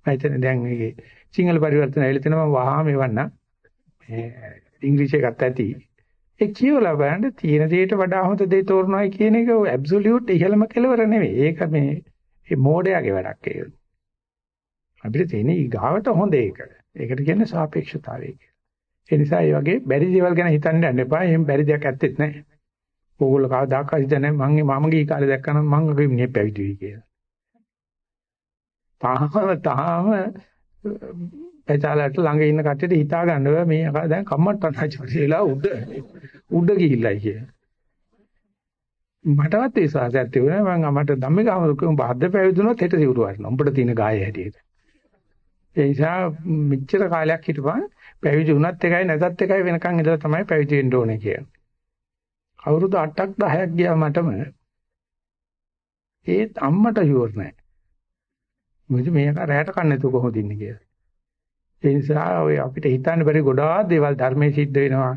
[SPEAKER 1] මම හිතන්නේ දැන් මේකේ සිංහල පරිවර්තන ඇවිල්ලා තියෙනවා මම වහාම එවන්න. මේ ඉංග්‍රීසි එකත් ඇති. ඒ කියවලා බලන්න තියෙන දෙයට වඩා හොඳ දේ තෝරනවායි කියන එක ඇබ්සලියුට් ඉහළම කෙලවර නෙවෙයි ඒක මේ මේ මෝඩයාගේ වැඩක් ඒක අපිට තියෙන ඊගාවට හොඳ ඒක ඒකට කියන්නේ සාපේක්ෂතාවය ඒ නිසා මේ වගේ බැරි දේවල් ගැන හිතන්න යන්න එපා. එහෙම බැරි දෙයක් ඇත්තෙත් නැහැ. ඕගොල්ලෝ කවදාකවත් හිතන්නේ මම මම ගිහි කාලේ දැක්කනම් මං අගේ මිනිහ පැවිදි වෙයි කියලා. තාම තාම පැචාලට ළඟ ඉන්න කට්ටියට හිතා ගන්න බෑ මේ අකා දැන් කම්මට්ටන් හචිලා උඩ උඩ ගිහිල්ලා කිය. මටවත් විශ්වාසයක් තිබුණා මම අමට ධම්මිකාමරුකම් බාද්ද පැවිදුනොත් හෙට සිවුරු වටනවා. උඹට තියෙන ගාය හැටියට. ඒ නිසා මෙච්චර කාලයක් හිටපන් පැවිදි වුණත් එකයි නැතත් එකයි වෙනකන් ඉඳලා තමයි පැවිදි වෙන්න ඕනේ කියන්නේ. අවුරුදු 8ක් 10ක් ගියා මටම ඒත් අම්මට ෂුවර් නැහැ. මොකද මේක රැයට කන්නේ නැතුව කොහොමද ඉන්නේ කියලා. ඒ නිසා ඔය අපිට හිතන්න බැරි ගොඩාක් දේවල් ධර්මයේ සිද්ධ වෙනවා.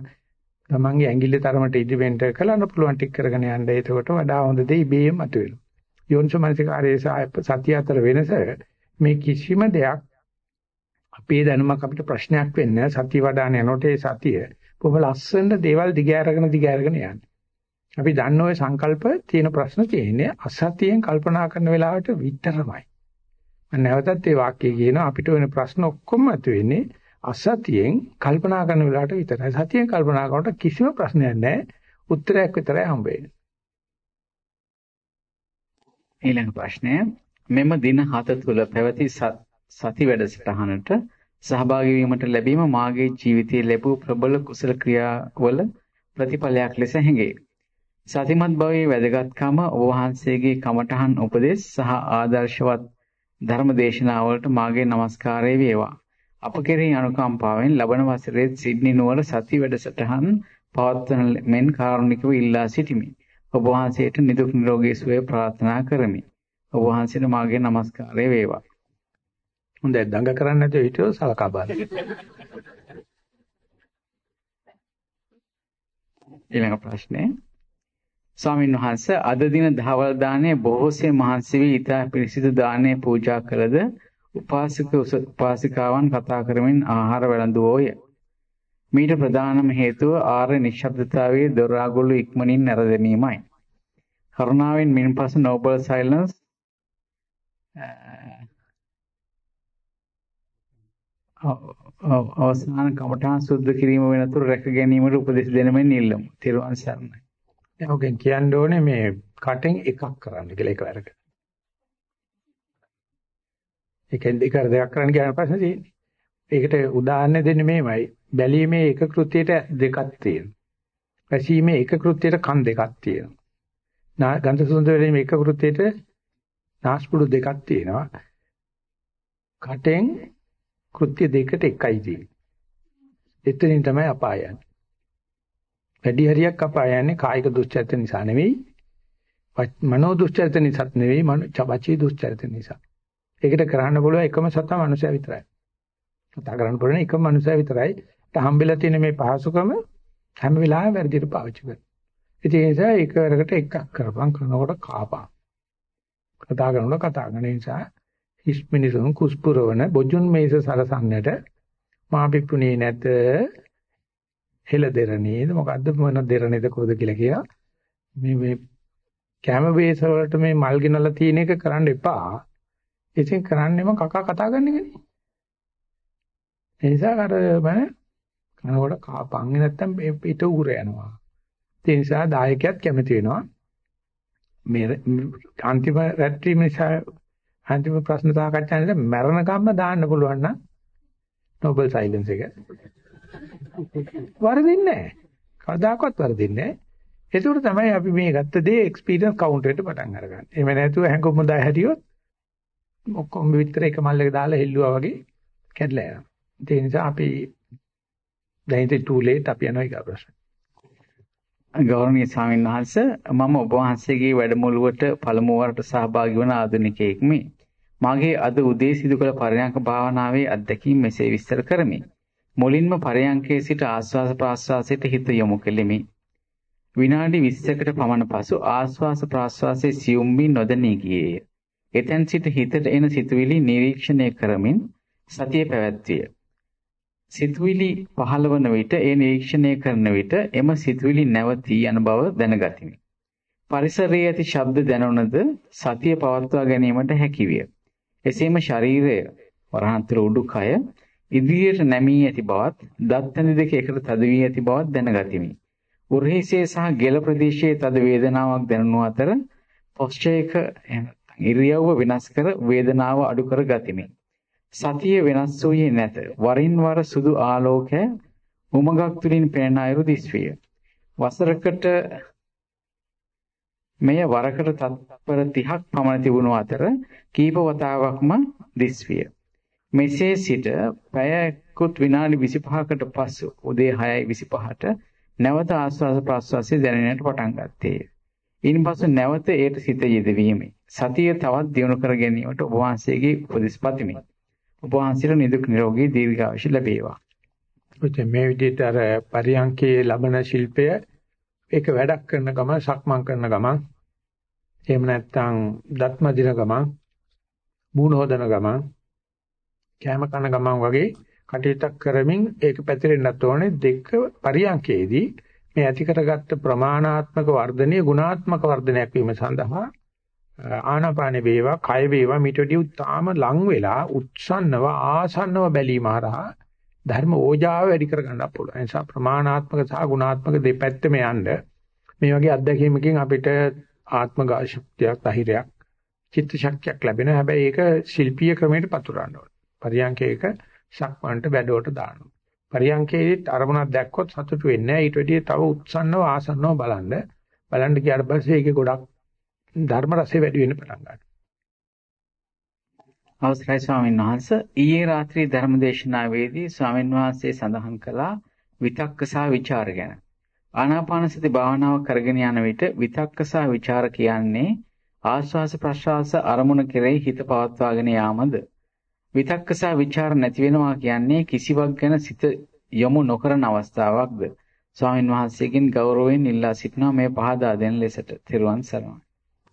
[SPEAKER 1] තමන්ගේ ඇඟිල්ලේ තරමට ඉදිවෙන්ට කලන්න පුළුවන් ටික කරගෙන යන්න. එතකොට වඩා හොඳ දෙයි බේම මතුවෙනවා. යෝනිසෝ මනසිකාරයේ සතිය අතර වෙනස මේ කිසිම දෙයක් අපේ දැනුමක් අපිට ප්‍රශ්නයක් වෙන්නේ සතිය වඩාන යනකොට ඒ සතිය බොහොම ලස්සන දේවල් දිගහැරගෙන දිගහැරගෙන යන්නේ. අපි දන්න ওই සංකල්ප තියෙන ප්‍රශ්න තියෙන්නේ අසතියෙන් කල්පනා කරන වෙලාවට විතරමයි. මම නැවතත් ඒ වාක්‍යය කියනවා අපිට වෙන ප්‍රශ්න ඔක්කොම මතුවෙන්නේ අසතියෙන් කල්පනා කරන වෙලාවට විතරයි. සතියෙන් කල්පනා කරනකොට කිසිම ප්‍රශ්නයක් නැහැ. උත්තරයක් විතරයි හම්බ වෙන්නේ.
[SPEAKER 2] ඊළඟ ප්‍රශ්නය මෙම දින හත තුල පැවති සති වැඩසටහනට සහභාගී වීමට ලැබීම මාගේ ජීවිතයේ ලැබූ ප්‍රබල කුසල ක්‍රියාවල ප්‍රතිඵලයක් ලෙස හැඟේ. සතිමත් භවයේ වැදගත්කම ඔබ වහන්සේගේ කමඨහන් උපදෙස් සහ ආදර්ශවත් ධර්ම දේශනාවලට මාගේ নমස්කාරය වේවා. අප කෙරෙහි අනුකම්පාවෙන් ලබන වසරේ සිඩ්නි නුවර සති වැඩසටහන් පවත්වන මෙන් කාරුණිකව ඉල්ලා සිටිමි. ඔබ වහන්සේට නිදුක් නිරෝගී සුවය ප්‍රාර්ථනා කරමි. ඔබ වහන්සේට මාගේ নমස්කාරය වේවා.
[SPEAKER 1] හොඳයි දඟ කරන්නේ නැතුව හිටියොත් සලකා බලන්න.
[SPEAKER 2] ඊළඟ ප්‍රශ්නේ ස්වාමීන් වහන්සේ අද දින දහවල් දාණය බොහෝසේ මහන්සි වී ඊට පිරිසිදු දාණය පූජා කළද උපාසක උපාසිකාවන් කතා කරමින් ආහාර වැළඳුවෝය. මීට ප්‍රධානම හේතුව ආර්ය නිශ්ශබ්දතාවයේ දොරාගොළු ඉක්මනින් නැරදැමීමයි. කරුණාවෙන් මින්පසු noble silence අවසාන කමඨාන් සුද්ධ කිරීම වෙනතුරු රැක ගැනීමට උපදෙස් දෙන මෙන් ඉල්ලමු. තිරුවන් සරණයි.
[SPEAKER 1] දැන් ඔකෙන් කියන්න ඕනේ මේ කටෙන් එකක් කරන්න කියලා එක වැරක. එකෙන් දෙක දෙකක් කරන්න කියන ප්‍රශ්නේ තියෙන්නේ. ඒකට උදාහරණ දෙන්නේ මේමයි. බැලීමේ එක කෘත්‍යයට දෙකක් තියෙනවා. පැසීමේ එක කෘත්‍යයට කන් දෙකක් තියෙනවා. ගන්ධ සුවඳ වලින් එක කෘත්‍යයට නාස්පුඩු දෙකක් තියෙනවා. කටෙන් කෘත්‍ය දෙකට එකයි තියෙන්නේ. එතනින් තමයි අපාය යන්නේ. වැඩි හරියක් අපාය යන්නේ කායික දුස්චරිත නිසා නෙවෙයි. මනෝ දුස්චරිත නිසාත් නෙවෙයි වචී දුස්චරිත නිසා. ඒකට කරන්න පුළුවන් එකම සතා මනුස්සයා විතරයි. කතා කරන්න පුළුවන් එකම මනුස්සයා විතරයි. හම්බෙලා තියෙන මේ පහසුකම හැම වෙලාවෙම වැඩිට පාවිච්චි කරනවා. ඒ නිසා එක වරකට එකක් කරපන් කරනකොට කාපන්. කතා කරනකොට කතා කරන නිසා හිස් මිනිසුන් කුස්පුරවන බොජුන් මේස සරසන්නට මාපිප්පුනේ නැත හෙළ දෙරණේද මොකද්ද මොන දෙරණේද කොහොද කියලා කියනවා. මේ මේ කැම බේස වලට මේ මල් ගෙනලා තියෙන එක කරන්න එපා. ඉතින් කරන්නේම කකා කතා කරන එකනේ. ඒ නිසා අර මම කනකොට කාපන් නැත්තම් පිට උගුර යනවා. ඒ නිසා දායකයත් කැමති වෙනවා. මේ අන්තිම රැට්ටීම නිසා අන්තිම ප්‍රශ්න සාකච්ඡාවේ මරණ කම්ම දාන්න පුළුවන් නම් නොබල් සයිලන්ස් එක. වරදින්නේ නැහැ. කවදාකවත් වරදින්නේ නැහැ. ඒකට තමයි අපි මේ ගත්ත දේ එක්ස්පීරියන්ස් කවුන්ට් එකට පටන් අරගන්නේ. එහෙම නැතුව හැංගුම් දා හැටියොත් ඔක්කොම විතර එක මල්ලක දාලා හෙල්ලුවා වගේ කැඩලා යනවා. ඒ නිසා අපි දැන් ඉතින් too late අපි යනවා ඊගා ප්‍රශ්න.
[SPEAKER 2] ගෞරවනීය ස්වාමීන් වහන්සේ මම ඔබ වහන්සේගේ වැඩමුළුවට පළමු වරට සහභාගී වන ආධුනිකයෙක්මි. මාගේ අද උදේ සිදු කළ පරයන්ක භාවනාවේ අත්දැකීම් මෙසේ විස්තර කරමි. මුලින්ම පරයන්කේ සිට ආස්වාස ප්‍රාස්වාසයට හිත යොමු කෙලිමි. විනාඩි 20කට පමණ පසු ආස්වාස ප්‍රාස්වාසයේ සියුම් වී නොදැනී ගියේය. එතෙන් සිට හිතට එන සිතුවිලි නිරීක්ෂණය කරමින් සතිය පැවැත්විය. සිතුවිලි පහළවන විට ඒ නිරීක්ෂණය කරන විට එම සිතුවිලි නැවතී යන බව දැනගතිමි. පරිසරයේ ඇති ශබ්ද දැනුණද සතිය පවත්වා ගැනීමට හැකිවිය. එසේම ශරීරය වරහන්තර උඩුකය ඉදිරියට නැමී ඇති බවත් දත්තන දෙක එකට තද වී ඇති බවත් දැනගතිමි. උරහිසේ සහ ගෙල ප්‍රදේශයේ තද වේදනාවක් දැනුණු අතර පොස්චර් එක ඉරියව්ව වෙනස් කර වේදනාව අඩු කර ගතිමි. සතිය වෙනස් වූයේ නැත. වරින් වර සුදු ආලෝකය උමගක් තුලින් පෙනෙන අයුරු දිස්විය. වසරකට මෙය වරකට තත්පර 30ක් පමණ තිබුණු අතර කීප වතාවක්ම දිස්විය. මෙසේ සිට පැයකුත් විනාඩි 25කට පසු උදේ 6:25ට නැවත ආස්වාද ප්‍රාස්වාසය දැනෙන්නට පටන් ගත්තේ. ඉන්පසු නැවත ඒට සිත යෙදවීමයි. සතිය තවත් දියුණු කර ගැනීමට ඔබ වහන්සේගේ උපදෙස් පතමි. ඔබ වහන්සේට නිදුක් නිරෝගී දීර්ඝායුෂ ලැබේවා.
[SPEAKER 1] ඔතේ මේ විදිහට අර පරියන්කේ ලබන ශිල්පය ඒක වැඩක් කරන ගමන් සක්මන් කරන ගමන් එහෙම නැත්නම් දත්ම දින ගමන් මූණ හොදන ගමන් කැම කන ගමන් වගේ කටයුත්තක් කරමින් ඒක පැතිරෙන්නත් ඕනේ දෙක පරියන්කේදී මේ ඇති කරගත්ත ප්‍රමාණාත්මක වර්ධනීය ගුණාත්මක වර්ධනයක් වීම සඳහා ආනාපාන වේවා කය වේවා මිටඩිය තාම ලං වෙලා උත්සන්නව ආසන්නව බැලීම හරහා ධර්ම ඕජාව වැඩි කර ගන්නත් පුළුවන්. ඒ නිසා ප්‍රමාණාත්මක සහ ගුණාත්මක දෙපැත්තම යන්න මේ වගේ අත්දැකීමකින් අපිට ආත්ම ශක්තියක් ධෛර්යයක් චිත්ත ශක්තියක් ලැබෙනවා. හැබැයි ඒක ශිල්පීය ක්‍රමයට පතුරවන්න ඕනේ. පරියංකේක සක්මන්ට බැඩවට දානවා. පරියංකේදීත් අරමුණක් දැක්කොත් සතුටු වෙන්නේ නැහැ. ඊට වැඩිය තව උත්සන්නව ආසන්නව බලන්න. බලන්න ගියාට පස්සේ ඒකේ ගොඩක් ධර්ම රසය වැඩි වෙන්න පටන් ගන්නවා.
[SPEAKER 2] අවසරයි ස්වාමීන් වහන්ස ඊයේ රාත්‍රී ධර්මදේශනාවේදී ස්වාමීන් වහන්සේ සඳහන් කළා විතක්ක සහ ਵਿਚාර ගැන. ආනාපාන සති භාවනාව කරගෙන යන විට විතක්ක සහ ਵਿਚාර කියන්නේ ආස්වාස ප්‍රස්වාස අරමුණ කෙරෙහි හිත පවත්වාගෙන යාමද විතක්ක සහ ਵਿਚාර නැති වෙනවා කියන්නේ කිසිවක් ගැන සිත යොමු නොකරන අවස්ථාවක්ද? ස්වාමින් වහන්සේගෙන් ගෞරවයෙන් ඉල්ලා සිටිනවා මේ පහදා දෙන ලෙසට. තෙරුවන් සරණයි.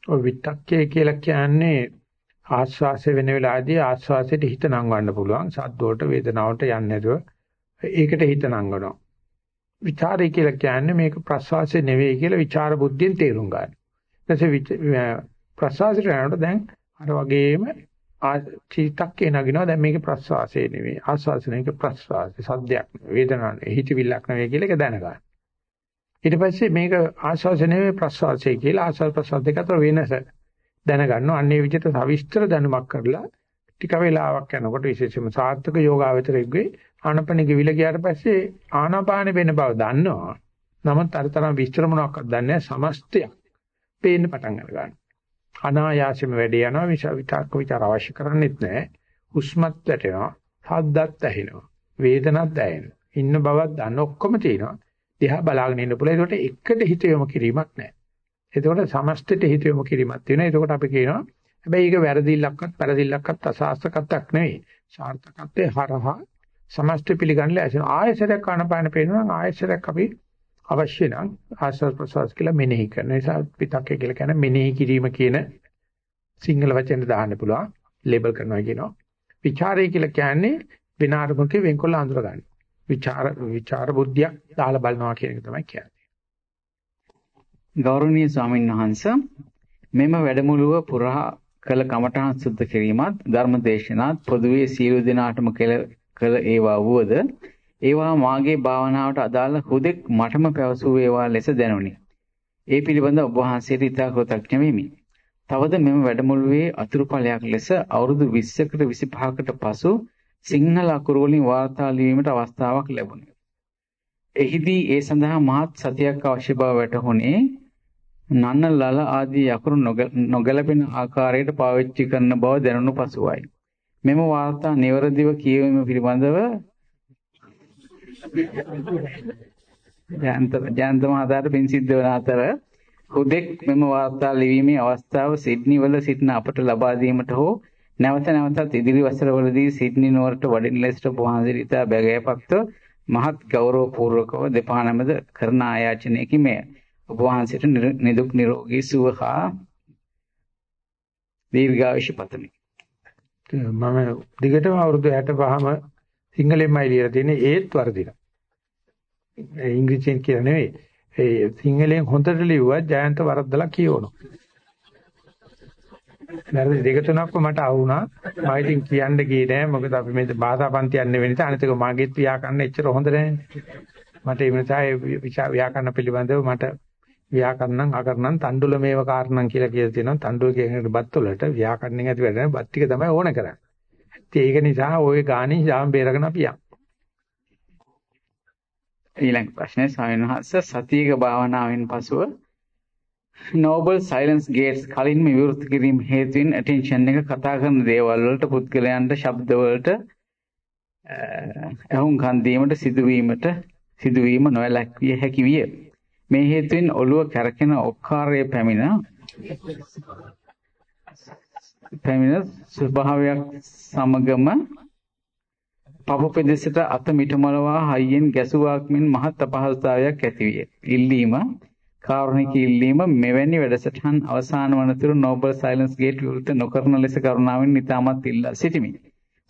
[SPEAKER 1] ඔය විතක්කය කියලා කියන්නේ ආස්වාසය වෙන වෙලාවේදී ආස්වාසයට හිත නංවන්න පුළුවන්. සද්දෝට වේදනාවට යන්නේ නැතුව ඒකට හිත නංවනවා. විචාරය කියලා කියන්නේ මේක ප්‍රස්වාසය නෙවෙයි කියලා විචාර බුද්ධියෙන් තේරුම් ගන්න. ඊට පස්සේ ප්‍රස්වාසයට යනකොට දැන් අර වගේම චිත්තක්කේ නගිනවා දැන් මේක ප්‍රසවාසය නෙවෙයි ආස්වාසය නෙවෙයි ප්‍රසවාසය සද්දයක් වේදනාවක් නෙවෙයි හිතවිල්ලක් නෙවෙයි කියලා ඒක දැනගන්න. ඊට පස්සේ මේක ආස්වාසය නෙවෙයි ප්‍රසවාසය කියලා ආස්වාද ප්‍රසවාස දෙක අතර වෙනස දැනගන්නවා. අන්නේ විදිහට සවිස්තර දැනුමක් කරලා ටික වෙලාවක් යනකොට විශේෂයෙන්ම සාර්ථක යෝගාවචරයෙක්ගේ ආනපන කිවිල ගියාට පස්සේ ආනාපාන වෙන බව දන්නවා. නමුත් අර තරම් විස්තර මොනවාක්වත් දන්නේ නැහැ. සමස්තයක් පේන්න පටන් අරගන්න. අනායාසෙම වැඩේ යනවා විචාරක විචාර අවශ්‍ය කරන්නේත් නැහැ. හුස්මත් වැටෙනවා. හද්දත් ඇහෙනවා. වේදනත් දැනෙනවා. ඉන්න බවක් දන්න ඔක්කොම තියෙනවා. දිහා බලාගෙන ඉන්න පුළුවන්. ඒකට එකට හිත යොමු කිරීමක් නැහැ. එතකොට සමස්තයට හිත යොමු කිරීමක් තියෙනවා. එතකොට අපි කියනවා හැබැයි ඒක වැරදිල්ලක්වත් පරදිල්ලක්වත් අසාස්ත්‍රකත්වයක් නෙවෙයි. සාර්ථකත්වයේ හරහා සමස්ත පිළිගන්නලා ඇසෙන ආයසරයක් ආනපාන පේනවා නම් ආයසරයක් අපි අවශ්‍ය නම් ආස්වාද ප්‍රසවාස කියලා මෙනෙහි කරන නිසා පිටක්කේ කියලා කියන මෙනෙහි කිරීම කියන සිංහල වචන දාන්න පුළුවන් ලේබල් කරනවා කියනවා. ਵਿਚාරය කියලා කියන්නේ වෙන අරමුණක වෙන්කොල්ල අඳුර ගන්න. විචාර විචාර බුද්ධියක් දාලා බලනවා කියන එක තමයි කියන්නේ.
[SPEAKER 2] ගෞරවනීය ස්වාමීන් වහන්සේ මෙම වැඩමුළුව පුරා කළ කමඨහන් සුද්ධ කිරීමත් ධර්ම දේශනාත් පොදුවේ සියලු දෙනාටම කළ ඒවා වුවද ඒවා මාගේ භාවනාවට අදාළ හුදෙක් මටම පැවසූ ඒවා ලෙස දැනුනි. ඒ පිළිබඳ ඔබ වහන්සේට ඉතා කෘතඥ වෙමි. තවද මෙම වැඩමුළුවේ අතුරුඵලයක් ලෙස අවුරුදු 20කට 25කට පසු සිංහල අකුරු වලින් වාර්තා ලිවීමට අවස්ථාවක් ලැබුණා. එහිදී ඒ සඳහා මහත් සතියක් අවශ්‍ය බව වැටහුණේ නන්න ලල ආදී අකුරු නොගැලපෙන ආකාරයට පාවිච්චි කරන බව දැනුණු පසුවයි. මෙම වාර්තා නිවරදිව කියවීම පිළිබඳව ජයන්ත ජයන්ත මහතාට පින් සිද්ධ වන අතර හුදෙක් මෙම වාර්තා ලිවීමේ අවස්ථාව සිඩ්නි වල සිටින අපට ලබා දීමට හෝ නැවත නැවතත් ඉදිරි වසරවලදී සිඩ්නි නුවරට වඩින ලෙසට පොහොන්සිරිතා බැගෑපක්ත මහත් ගෞරවපූර්වකව දෙපා නැමද කරන ආයාචනයකි මෙය. ඔබ වහන්සේට නිදුක් නිරෝගී සුව හා දීර්ඝායුෂ පතමි.
[SPEAKER 1] මම දිගටම අවුරුදු 65ම සිංහලෙන්මයි ලියලා තියෙන්නේ ඒත් වර්ධිනා. ඉංග්‍රීසියෙන් කියලා නෙවෙයි. ඒ සිංහලෙන් හොඳට ලිව්වා ජයන්ත වරද්දලා කියවනවා. වැරදි දෙක තුනක්ම මට ආවුණා. මම ඉතින් කියන්න ගියේ නෑ මොකද අපි මේ භාෂා පන්ති යන්නේ වෙන නිසා අනිත් එක මාගෙත් ව්‍යාකරණ එච්චර හොඳ නෑනේ. මට ඒ නිසා ඒ ව්‍යාකරණ පිළිබඳව මට ව්‍යාකරණං අකරණං තණ්ඩුල මේව කාරණං කියලා කියලා තියෙනවා. තණ්ඩුල කියන බත් වලට ව්‍යාකරණෙන් ඇති වැඩ බත් ටික තමයි ඕන කරන්නේ. ඒක නිසා ওই ගානේ යාම් බේරගෙන අපි යන්.
[SPEAKER 2] ඊළඟ ප්‍රශ්නේ ස්වාමීන් වහන්සේ සතියක භාවනාවෙන් පසුව noble silence gates කලින්ම විවෘත කිරීම හේතුවෙන් attention එක කතා කරන දේවල් වලට පුද්ගලයන්ට ශබ්ද වලට අහුම්කන් දීමට සිදුවීමට සිදුවීම නොවැළැක්විය හැකි විය. මේ හේතුවෙන් ඔළුව කැරකෙන ඔක්කාරයේ පැමිණ පැමිණ ස්වභාවයක් සමගම පපු පෙදෙසට අත මිටමලවා හයියෙන් ගැසුවාක් මෙන් මහත් අපහසුතාවයක් ඇතිවිය. ඉල්ලීම කාරුණික ඉල්ලීම මෙවැනි වැඩසටහන් අවසන් වනතුරු නෝබල් සයිලන්ස් ගේට් විවෘත නොකරන ලෙස කරුණාවෙන් ඉතාමත් ඉල්ලා සිටිමි.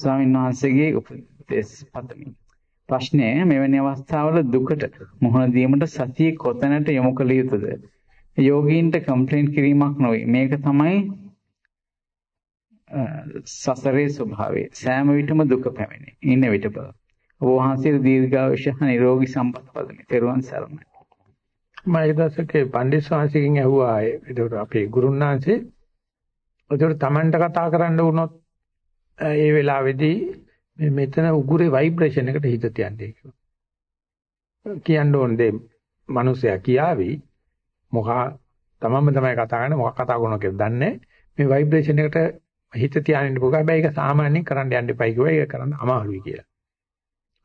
[SPEAKER 2] ස්වාමීන් වහන්සේගේ උපදෙස් පතමි. ප්‍රශ්නය මෙවැනි අවස්ථාවල දුකට මුහුණ දීමට සතිය කොතැනට යොමු කළ යුතුද? යෝගීන්ට කම්ප්ලේන්ට් කිරීමක් නොවේ. මේක තමයි සසරේ ස්වභාවය සෑම විටම දුක පැමිණේ. ඉන්න විට බල. ඔබ වහන්සේට දීර්ඝායුෂ නිරෝගී සම්පත් පදමි. තෙරුවන් සරණයි.
[SPEAKER 1] මම ඒ දවසකේ පණ්ඩිත ස්වාමීන් ඇහුවා ඒකට අපේ ගුරුන්නාන්සේ ඒකට Tamanට කතා කරන්න වුණොත් ඒ වෙලාවේදී මේ මෙතන උගුරේ ভাইබ්‍රේෂන් එකට හිත තියන්නේ කියලා. කියන්න ඕන දෙයක් මිනිසයා කියාවි මොකා තමම තමයි කතා කරන්නේ මොකක් කතා කරනවා කියලා දන්නේ මේ ভাইබ්‍රේෂන් එකට හිත තියාගෙන ඉන්න හැබැයි ඒක සාමාන්‍යයෙන් කරන්න යන්න එපයි කිව්වා. ඒක කරන්න අමාරුයි කියලා.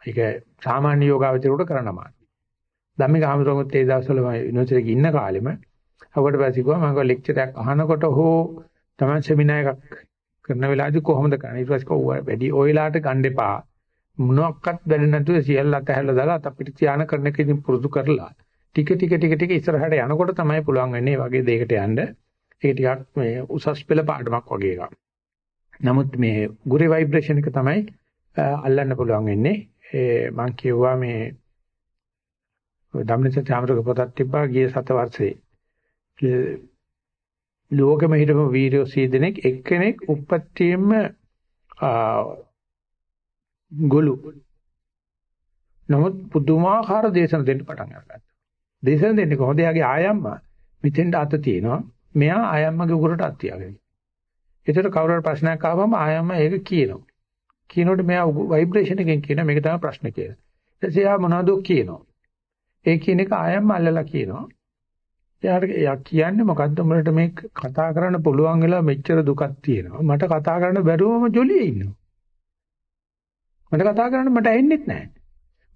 [SPEAKER 1] ඒක සාමාන්‍ය යෝගාවචරයට කරන්න අමාරුයි. ධම්මික ආමතුරුත් ඒ දවස්වල මම යුනිවර්සිටි එකේ ඉන්න කාලෙම අවුවට පස්සේ ගියා මම ලෙක්චර් එකක් අහනකොට හෝ තමයි සෙමිනාර් එකක් කරන වෙලාවදී කොහොමද කරන්නේ? ඊට පස්සේ කවුවා වැඩි ඔය වෙලාවට ගන්න එපා. මොනක්වත් බැරි නැතුව සියල්ල අතහැරලා දාලා අත අපිට ධානය කරන එක ඉතින් පුරුදු කරලා. ටික ටික ටික ටික ඉස්සරහට යනකොට තමයි පුළුවන් වෙන්නේ වගේ දෙයකට යන්න. ඒක ටිකක් මේ උසස් පෙළ පාඩමක් වගේ එකක්. නමුත් මේ ගුරේ ভাইබ්‍රේෂන් එක තමයි අල්ලන්න පුළුවන් වෙන්නේ. ඒ මම කියුවා මේ ධම්මචර්ය චාමරක පොතක් තිබ්බා ගිය සත වර්ෂේ. ලෝකෙම හිටපු වීරයෝ සී දෙනෙක් එක්කෙනෙක් උපත්තියෙම ගොළු. නමුත් පුදුමාකාර දේශන දෙන්න පටන් අරගත්තා. දේශන දෙන්නේ කොහොමද? යාගේ ආයම්මා මෙතෙන්ට අත තියෙනවා. මෙයා ආයම්මගේ උගුරට අත් තියාගෙන. ඒතර කවුරුහරි ප්‍රශ්නයක් ආවම ආයම ඒක කියනවා. කියනකොට මෙයා ভাইබ්‍රේෂන් එකෙන් කියන මේක තමයි ප්‍රශ්න කියලා. ඊට පස්සේ එයා මොනවද කියනවා. ඒ කියන එක ආයම අල්ලලා කියනවා. එයාට එයා කියන්නේ මොකද්ද උඹලට මේ කතා කරන්න පුළුවන් වෙලා මෙච්චර දුකක් තියෙනවා. මට කතා කරන්න බැරුවම ජොලියේ ඉන්නවා. මට කතා කරන්න මට ඇහෙන්නෙත් නැහැ.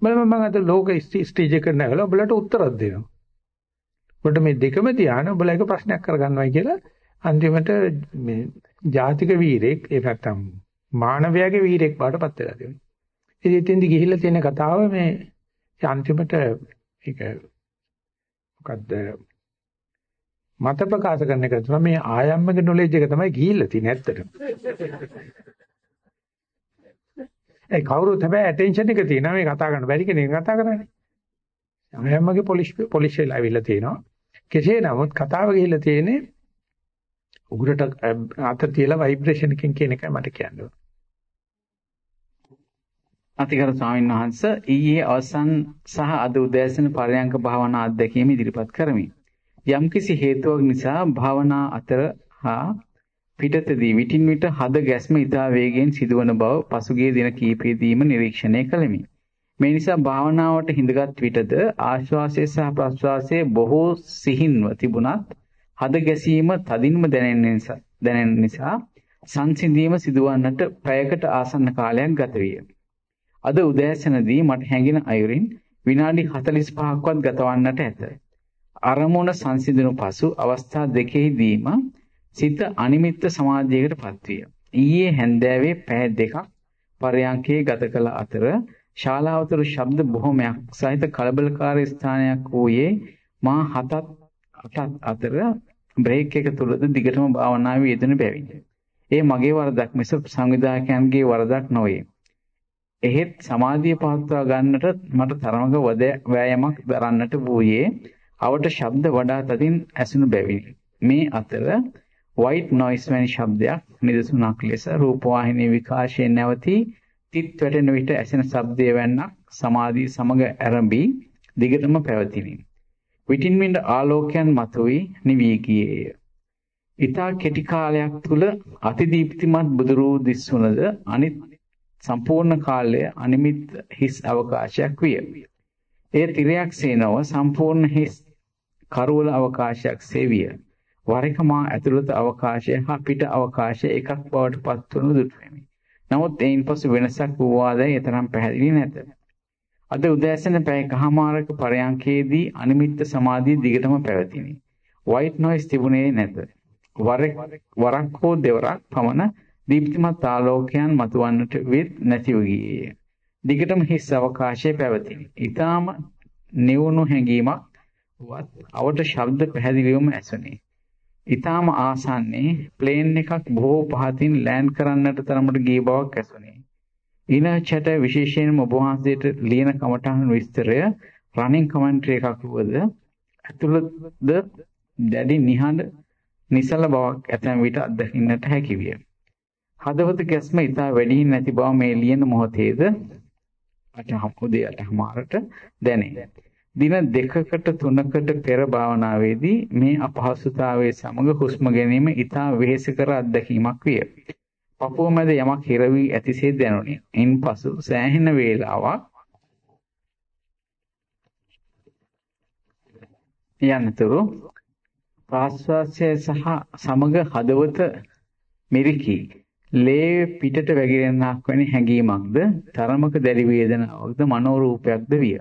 [SPEAKER 1] බලන්න මම අද ලෝක ස්ටේජ් එක නැගලා උඹලට උත්තරයක් දෙනවා. උඹලට මේ දෙකම තියාන උඹලා එක ප්‍රශ්නයක් කරගන්නවයි කියලා අන්තිමට මේ ජාතික වීරෙක් ඒ නැත්තම් මානවයාගේ වීරෙක් බාටපත් වෙලා තියෙනවා. ඉතින් එතෙන්දි ගිහිල්ලා තියෙන කතාව මේ අන්තිමට ඒක මොකද්ද මත ප්‍රකාශ කරන එක තමයි මේ ආයම්මගේ නොලෙජ් එක තමයි ගිහිල්ලා තියෙන්නේ ඇත්තටම. ඒ කවුරුත් හැබැයි ඇටෙන්ෂන් එක තියෙනවා මේ කතා කරන්න බැරි කෙනෙක් කතා කරන්නේ. ආයම්මගේ පොලිෂ් පොලිෂ් වෙලා අවිල්ලා තියෙනවා. කෙසේ නමුත් කතාව ගිහිල්ලා තියෙන්නේ උගුරට අත තියලා ভাইබ්‍රේෂන් එකකින් කියන එකයි මට කියන්න ඕන.
[SPEAKER 2] අතිගරු ස්වාමීන් වහන්ස ඊයේ අවසන් සහ අද උදෑසන පරයන්ක භාවනා අත්දැකීම ඉදිරිපත් කරමි. යම්කිසි හේතුවක් නිසා භාවනා අතර හා පිටතදී විටින් විට හද ගැස්ම ඉතා වේගයෙන් සිදුවන බව පසුගිය දින කිහිපෙදීම නිරීක්ෂණය කළෙමි. මේ නිසා භාවනාවට හිඳගත් විටද ආශ්වාසය සහ ප්‍රශ්වාසයේ බොහෝ සිහින්ව තිබුණත් හද ගැසීම තදින්ම දැනෙන නිසා දැනෙන නිසා සංසිඳීම සිදුවන්නට පැයකට ආසන්න කාලයක් ගත විය. අද උදෑසනදී මට හැඟෙන අයුරින් විනාඩි 45ක්වත් ගතවන්නට ඇත. අරමුණ සංසිඳුණු පසු අවස්ථා දෙකෙහිදීම සිත අනිමිත්ත සමාධියකට පත්විය. ඊයේ හැන්දෑවේ පැය දෙකක් පරයන්කේ ගත කළ අතර ශාලාවතුරු ශබ්ද බොහොමයක් සහිත කලබලකාරී ස්ථානයක් වූයේ මා හතත් අටත් අතර බ්‍රේක් එක තුලද දිගටම භාවනාවේ යෙදෙන බැවින්. ඒ මගේ වරදක් මිස සංවිධායකයන්ගේ වරදක් නොවේ. එහෙත් සමාධිය පවත්වා ගන්නට මට තරමක වෑයමක් දරන්නට වූයේ අවට ශබ්ද වඩා තදින් ඇසුණු බැවිනි. මේ අතර white noise වැනි ශබ්දයක් නිදසුනක් ලෙස රූපවාහිනී විකාශයෙන් නැවතී තිත් වැටෙන විට ඇසෙන ශබ්දය වැන්නක් සමාධිය සමග ඇරඹී දිගටම පැවතිනි. විටින් විට ආලෝකයන් මතුවී නිවී ගියේය. ඊතා කෙටි කාලයක් තුල අතිදීප්තිමත් බුදුරූ දිස්සුනද අනිත් සම්පූර්ණ කාලය අනිමිත් හිස් අවකාශයක් විය. එය තිරයක් සේනව සම්පූර්ණ හිස් කරවල අවකාශයක් සේවිය. වර එක මා ඇතුළත අවකාශය හා පිට අවකාශය එකක් බවට පත්වනු දුටුවෙමි. නමුත් එයින් පසු වෙනසක් වූවාදයි එතරම් පැහැදිලි නැත. අද උදෑසන පැය කහමාරක පරයන්කේදී අනිමිත්ත සමාධිය දිගටම පැවතිනි. white noise තිබුණේ නැත. වරක් හෝ දෙවරක් පමණ දීප්තිමත් ආලෝකයන් මතුවන්නට වෙත් නැතිව ගියේය. දිගටම හිස් අවකාශයේ පැවතිනි. ඊටාම නිවුණු හැඟීමක් වත් අවට ශබ්ද පැහැදිලිවම ඇසුනේ. ඊටාම ආසන්නයේ ප්ලේන් එකක් බොහෝ පහතින් ලෑන්ඩ් කරන්නට තරමට ගිය බවක් ඇසුනේ. ඊළඟට විශේෂයෙන්ම ඔබ වහන්සේට ලියන කමඨාන විස්තරය රනින් කමෙන්ටරි එකක් වුවද ඇතුළතද දැඩි නිහඬ නිසල බවක් ඇතැම් විට අත්දකින්නට හැකි විය. හදවත ගැස්ම ඉතා වැඩි නැති බව මේ ලියන මොහොතේද අටහම් උදේ අටහමාරට දැනේ. දින දෙකකට තුනකට පෙර භාවනාවේදී මේ අපහසුතාවයේ සමග හුස්ම ගැනීම ඉතා වෙහෙසකර අත්දැකීමක් විය. පපුව මැද යමක් හිර වී ඇතිසේ දැනුනි. ඉන්පසු සෑහෙන වේලාවක් යන්නතුරු ප්‍රාශ්වාසය සහ සමග හදවත මිරිකි ලේ පිටට වැగిරෙනක් වැනි හැඟීමක්ද තරමක දැඩි වේදනාවක්ද මනෝරූපයක්ද විය.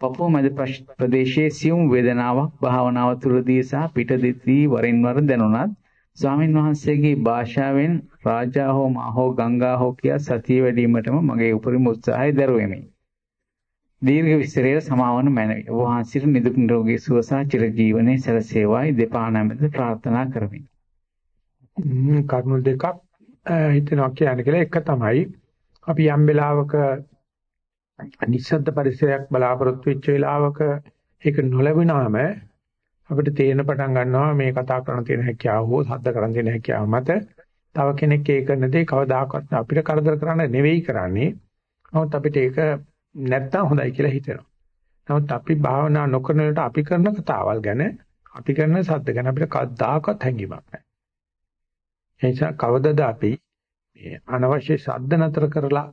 [SPEAKER 2] පපුව මැද ප්‍රදේශයේ සියුම් වේදනාවක් භාවනාව තුළදී සහ පිටදිදී වරින් වර දැනුණත් ස්වාමින් වහන්සේගේ භාෂාවෙන් රාජා හෝ මා හෝ ගංගා හෝ කියා සතිය වැඩිවීමටම මගේ උපරිම උත්සාහය දරුවෙමි. දීර්ඝ විස්තරයේ සමාවන මැනවි. ඔබ වහන්සේට නිදුක් නිරෝගී සුව සහ චිරජීවනයේ සැලසේවායි දෙපා නැමෙත ප්‍රාර්ථනා කරමි.
[SPEAKER 1] කරුණු දෙකක් හිතනවා කියන්නේ කියලා එක තමයි අපි යම් වෙලාවක නිස්සද්ද පරිසරයක් බලාපොරොත්තු වෙච්ච වෙලාවක ඒක නොලැබුණාම අපිට තේරෙන පටන් ගන්නවා මේ කතා කරන තියෙන හැකියාව හෝ සද්ද කරන තියෙන හැකියාව මත තව කෙනෙක් ඒක නැතේ කවදාකවත් අපිට කරදර කරන්න නෙවෙයි කරන්නේ. නමුත් අපිට ඒක නැත්තම් හොඳයි කියලා හිතෙනවා. නමුත් අපි භාවනා නොකරන විට අපි කරන කතාවල් ගැන අපි කරන සද්ද ගැන අපිට කවදාකවත් හැඟීමක් නැහැ. ඒ නිසා කවදද අපි මේ අනවශ්‍ය සද්ද නතර කරලා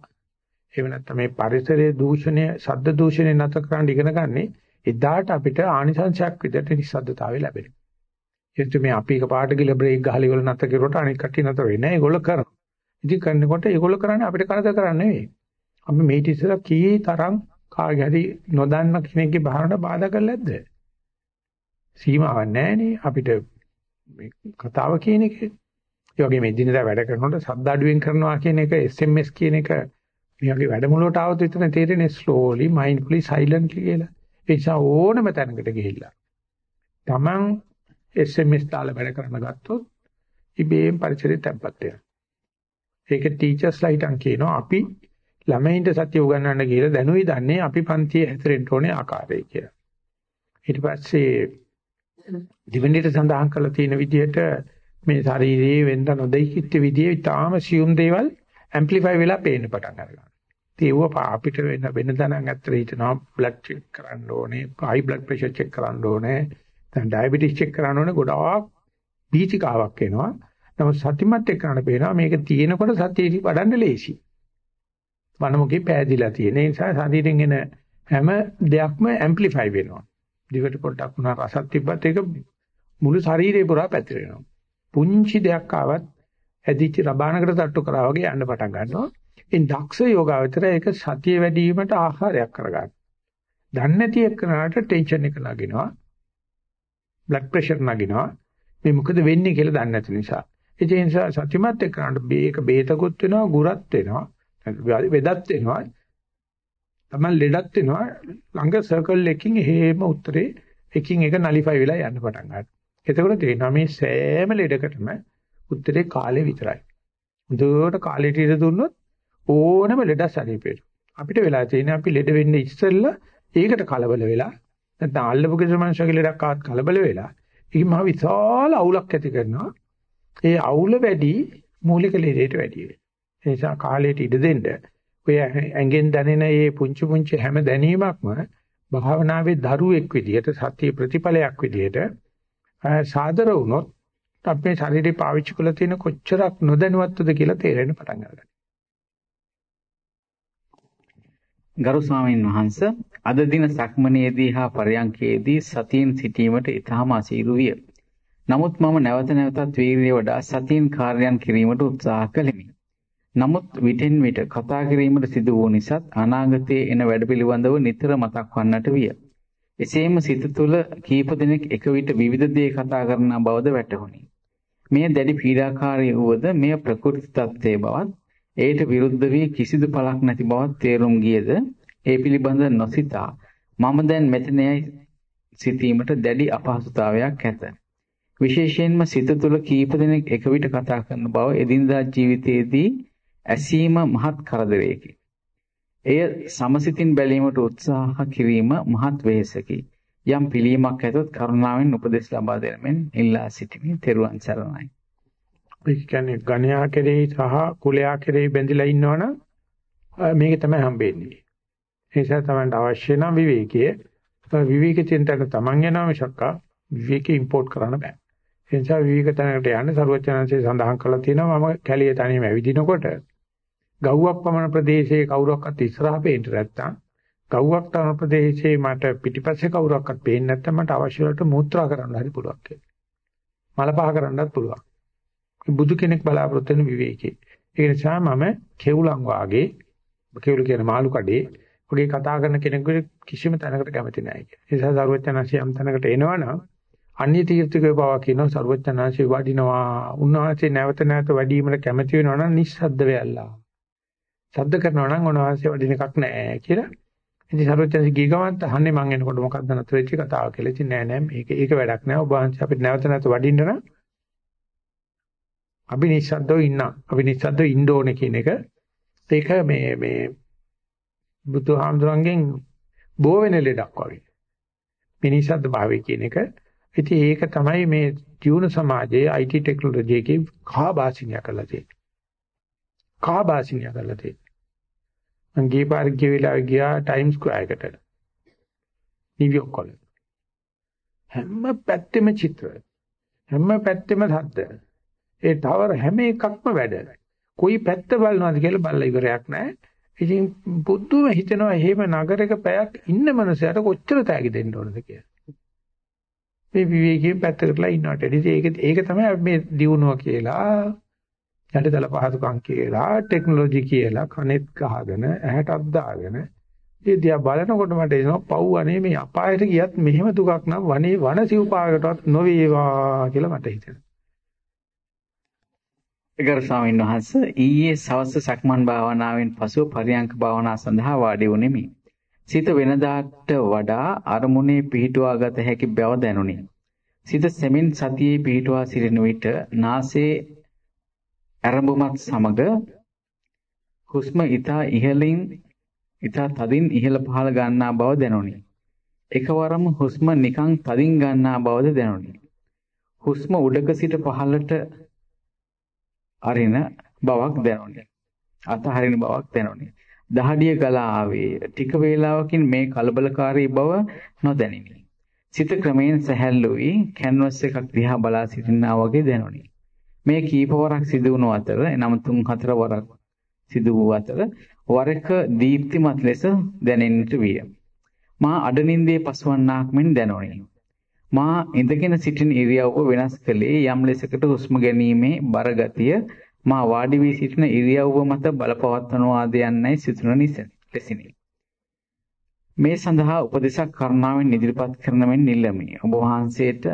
[SPEAKER 1] එහෙම නැත්නම් මේ පරිසරයේ දූෂණය, ශබ්ද දූෂණය නැතර කරන්න ඉගෙන ගන්නේ එදාට අපිට ආනිසංශයක් විදිහට නිස්සද්දතාවය ලැබෙනවා. ඒත් මේ අපි එකපාරට ගිල බ්‍රේක් ගහලා ඉවල නැතර කරුවට අනිත් කට්ටිය නැතර වෙන්නේ නැහැ. ඒගොල්ලෝ කරනවා. ඉතින් කරනකොට ඒගොල්ලෝ කරන්නේ අපිට කරදර කරන්නේ නෙවෙයි. අපි මේ ඉතිසලා කී තරම් කාගේ හරි නොදන්න කෙනෙක්ගේ භාවනාවට බාධා කරලා නැද්ද? සීමාවක් නැහැනේ අපිට මේ කතාව කියන එක. ඒ වගේ මේ දිනදා වැඩ කරනකොට සද්ද අඩුවෙන් කරනවා කියන එක SMS කියන එක මේ වගේ වැඩමුළුවට ආවොත් විතර තේරෙන්නේ slowly mindfully silently කියලා. ඒ නිසා ඕනම තැනකට ගිහිල්ලා Taman SMS දාලා වැඩ කරන්න ගත්තොත් ඉබේම පරිසරය තැම්පත් වෙනවා. ඒක ටීචර්ස්ලා හිටන් කියනවා අපි ළමයින්ට සත්‍ය උගන්වන්න කියලා දැනුයි දන්නේ අපි පන්තියේ හැතරෙන්න ඕනේ ආකාරය කියලා. ඊට පස්සේ දිවෙන්නේට සඳහන් කරලා තියෙන විදිහට මේ ශරීරයේ වෙනද නොදෙයිකිට විදිහේ ඊටාම සියුම් දේවල් ඇම්ප්ලිෆයි වෙලා පේන්න පටන් ගන්නවා. ඒව අපිට වෙන වෙන තැනක් ඇත්තට හිතනවා බ්ලඩ් චෙක් කරන්න ඕනේ, හයි බ්ලඩ් ප්‍රෙෂර් චෙක් කරන්න ඕනේ, දැන් ඩයබටිස් චෙක් කරන්න ඕනේ ගොඩාක් පීචිකාවක් එනවා. නමුත් සතිමත් එක්කනට පේනවා මේක තියෙනකොට සතිය වඩන්න ලේසි. වනමුකේ පෑදිලා තියෙන නිසා ශරීරයෙන් එන හැම දෙයක්ම ඇම්ප්ලිෆයි වෙනවා. දිවට පොඩ්ඩක් උනා රසක් තිබ්බත් ඒක මුළු ශරීරේ පුරා පැතිරෙනවා. පුංචි දෙයක් ආවත් ඇදිච්ච රබානකට තට්ටු කරා වගේ යන්න පටන් ගන්නවා. ඉන් දක්ෂ යෝගාවචරය ඒක සතිය වැඩි වීමට ආහාරයක් කරගන්න. දන්නේ නැති එක්කනට ටෙන්ෂන් එක නගිනවා. Blood pressure නගිනවා. මේ මොකද වෙන්නේ කියලා දන්නේ නැති නිසා. ඒ නිසා සතිමත් එක්කනට මේක බේතකුත් වෙනවා, ගුරත් වෙනවා, වෙදත් වෙනවා. තමයි ලෙඩත් වෙනවා. ළඟ සර්කල් එකකින් එහෙම උත්තරේ එකින් එක නලිෆයි වෙලා යන්න පටන් ගන්නවා. එතකොට තේරෙනවා මේ සෑම ලෙඩකටම උත්තරේ කාලේ විතරයි. හොඳට කාලේට ඉඳ දුන්නොත් ඕනම ලෙඩ ශරීරයට. අපිට වෙලා තියෙන්නේ අපි ලෙඩ වෙන්න ඉස්සෙල්ලා ඒකට කලබල වෙලා නැත්නම් අල්ලපු කිසිමංශකේ ලෙඩක් ආවත් කලබල වෙලා ඒක මහ විශාල අවුලක් ඇති කරනවා. ඒ අවුල වැඩි මූලික ලෙඩේට වැඩි වෙනවා. ඒ නිසා කාලයට ඉඩ දෙන්න ඔය ඇඟෙන් දැනෙන මේ පුංචි පුංචි හැම දැනීමක්ම භාවනාවේ දරුවෙක් විදිහට සත්‍ය ප්‍රතිඵලයක් විදිහට සාදර වුණොත් අපේ ශරීරේ පාවිච්චි කරලා තියෙන කොච්චරක් නොදැනුවත්වද කියලා තේරෙන්න පටන් ගන්නවා.
[SPEAKER 2] ගරු ස්වාමීන් වහන්ස අද දින සක්මනේදී හා පරයන්කේදී සතියෙන් සිටීමට ඊටාම අසීරු විය. නමුත් මම නැවත නැවතත් වීර්යය වඩා සතියෙන් කාර්යයන් කිරීමට උත්සාහ කළෙමි. නමුත් විටෙන් විට කතා කිරීමට සිදු වූ නිසාත් අනාගතයේ එන වැඩ පිළිබඳව නිතර මතක් වන්නට විය. එසේම සිත තුළ කීප දෙනෙක් එක විට විවිධ දේ කතා කරන බවද වැටහුණි. මේ දැඩි පීඩාකාරී වූද මෙය ප්‍රකෘති තත්ත්වයේ බවත් ඒට විරුද්ධ වී කිසිදු පළක් නැති බවත් තේරුම් ගියද ඒ පිළිබඳ නොසිතා මම දැන් මෙතනයි සිටීමට දැඩි අපහසුතාවයක් ඇත. විශේෂයෙන්ම සිත තුළ කීප දෙනෙක් එක විට කතා කරන බව එදිනදා ජීවිතයේදී ඇසීම මහත් කරදරයකි. එය සමසිතින් බැලීමට උත්සාහ කිරීම මහත් වෙහෙසකි. යම් පිළීමක් ඇතොත් කරුණාවෙන් උපදෙස් ලබා දෙනමින් ඉල්ලා සිටිමි. තෙරුවන් සරණයි.
[SPEAKER 1] ඒ කියන්නේ ගණයා කෙරෙහි සහ කුලයා කෙරෙහි බැඳිලා ඉන්නවනම් මේක තමයි හම්බෙන්නේ. ඒ නිසා තමයි අවශ්‍ය නම් විවේකයේ විවේක චින්තන තමන් යනවා මිසක් විවේක ඉම්පෝට් කරන්න බෑ. ඒ නිසා විවේක තැනකට යන්න සරුවචනංශයේ සඳහන් කරලා තියෙනවා මම කැලිය තනියම ඇවිදිනකොට ගව්වක් පමණ ප්‍රදේශයේ කවුරක්වත් ඉස්සරහ පේන්න නැත්තම් ගව්වක් තම ප්‍රදේශයේ මට පිටිපස්සේ කවුරක්වත් පේන්නේ නැත්තම් මට අවශ්‍ය වලට මූත්‍රා කරන්න හරි පුළුවන් කියලා. මල පහ කරන්නත් පුළුවන්. බුදු කෙනෙක් බලාපොරොත්තු වෙන විවේකේ. ඒ නිසා මම කෙවුලන් වාගේ කෙවුල කියන මාළු කඩේ වගේ කතා කරන කෙනෙකුට කිසිම තැනකට කැමති නැහැ කියලා. ඒ නිසා සරුවචනංශය යම් තැනකට එනවනම් අන්‍ය තීර්ථකේ බව කියනවා සරුවචනංශය වඩිනවා. උන්වහන්සේ නැවත නැවත වැඩිවීමට කැමති වෙනවා නම් නිස්සද්ද වෙයල්ලා. සද්ද කරනවා නම් උන්වහන්සේ වඩින එකක් නැහැ කියලා. ඉතින් සරුවචනංශ ගිය ගමන්ත් අහන්නේ මං එනකොට මොකක්ද නතර වෙච්ච කතාව කියලා. ඉතින් නෑ නෑ මේක ඒක වැඩක් නෑ. ඔබ වහන්සේ අපිට නැවත නැවත වඩින්න නම් අපි නිස්සද්දව ඉන්න. අපි නිස්සද්දව ඉන්න ඕනේ කියන එක ඒක මේ මේ බුදුහාමුදුරන්ගෙන් බෝ වෙන ලෙඩක් වගේ. මේ නිස්සද්ද භාවය කියන එක. ඉතින් ඒක තමයි මේ ජීවන සමාජයේ IT ටෙක්නොලොජි එකේ කාබාසිනිය කරලා තියෙන්නේ. කාබාසිනිය කරලා තියෙන්නේ. මං ගිය පාර ගිය වෙලාවේ ගියා ටයිම් ස්ක්වයර් එකට. නිව්යෝක් වල. හැම පැත්තෙම චිත්‍ර. හැම පැත්තෙම සද්ද. ඒ ටවර් හැම එකක්ම වැඩ. කොයි පැත්ත බලනවද කියලා බලලා ඉවරයක් නැහැ. ඉතින් පුදුම හිතෙනවා එහෙම නගරයක පැයක් ඉන්න මනුස්සයට කොච්චර තෑගි දෙන්න ඕනද කියලා. මේ විවේකයෙන් පැත්තකටලා ඉන්නවට. ඉතින් ඒක ඒක තමයි මේ දියුණුව කියලා යටිදල පහසුකම් කියලා ටෙක්නොලොජි කියලා කනෙත් ගහගෙන ඇහැටත් දාගෙන ඒ දිහා බලනකොට මට එනවා පව් අනේ මේ අපායට ගියත් මෙහෙම දුකක් නම් වනේ වන සිව්පාකටවත් නොවේවා කියලා මට හිතෙනවා.
[SPEAKER 2] ගරු ස්වාමීන් වහන්ස ඊයේ සවස් සක්මන් භාවනාවෙන් පසු පරියංක භාවනා සඳහා වාඩි වුනිමි. සිත වෙනදාට වඩා අරමුණේ පිහිටුවා ගත හැකි බව දැනුනි. සිත සෙමින් සතියේ පිහිටුවා සිටින විට නාසයේ ඇරඹුමත් සමග හුස්ම ඊතා ඉහළින් ඊතා තදින් ඉහළ පහළ ගන්නා බව දැනුනි. එකවරම හුස්ම නිකන් තදින් ගන්නා බවද දැනුනි. හුස්ම උඩක සිට පහළට අරින බවක් දැනුනේ. අතහරින බවක් දැනුනේ. දහඩිය ගලා ආවේ. ටික වේලාවකින් මේ කලබලකාරී බව නොදැනිනි. සිත ක්‍රමයෙන් සැහැල්ලු වී කැන්වස් එකක් දිහා බලා සිටිනා වගේ දැනුනි. මේ කීපවරක් සිදු වුණු අතර එනම තුන් හතර වරක් සිදු වූ අතර වරක දීප්තිමත් ලෙස දැනෙන්නට විය. මා අඩනින්දේ පසුවන්නාක් මෙන් දැනුනි. මා ඉඳගෙන සිටින ඉරියව්ව වෙනස් කළේ යම් ලෙසකට හුස්ම ගැනීමේ බරගතිය මා වාඩි වී සිටින ඉරියව්ව මත බලපවත්වනවාද යන්නයි සිතුන ලෙසිනි. මේ සඳහා උපදේශක් කරුණාවෙන් ඉදිරිපත් කරන මෙන් නිල්ලමි. ඔබ වහන්සේට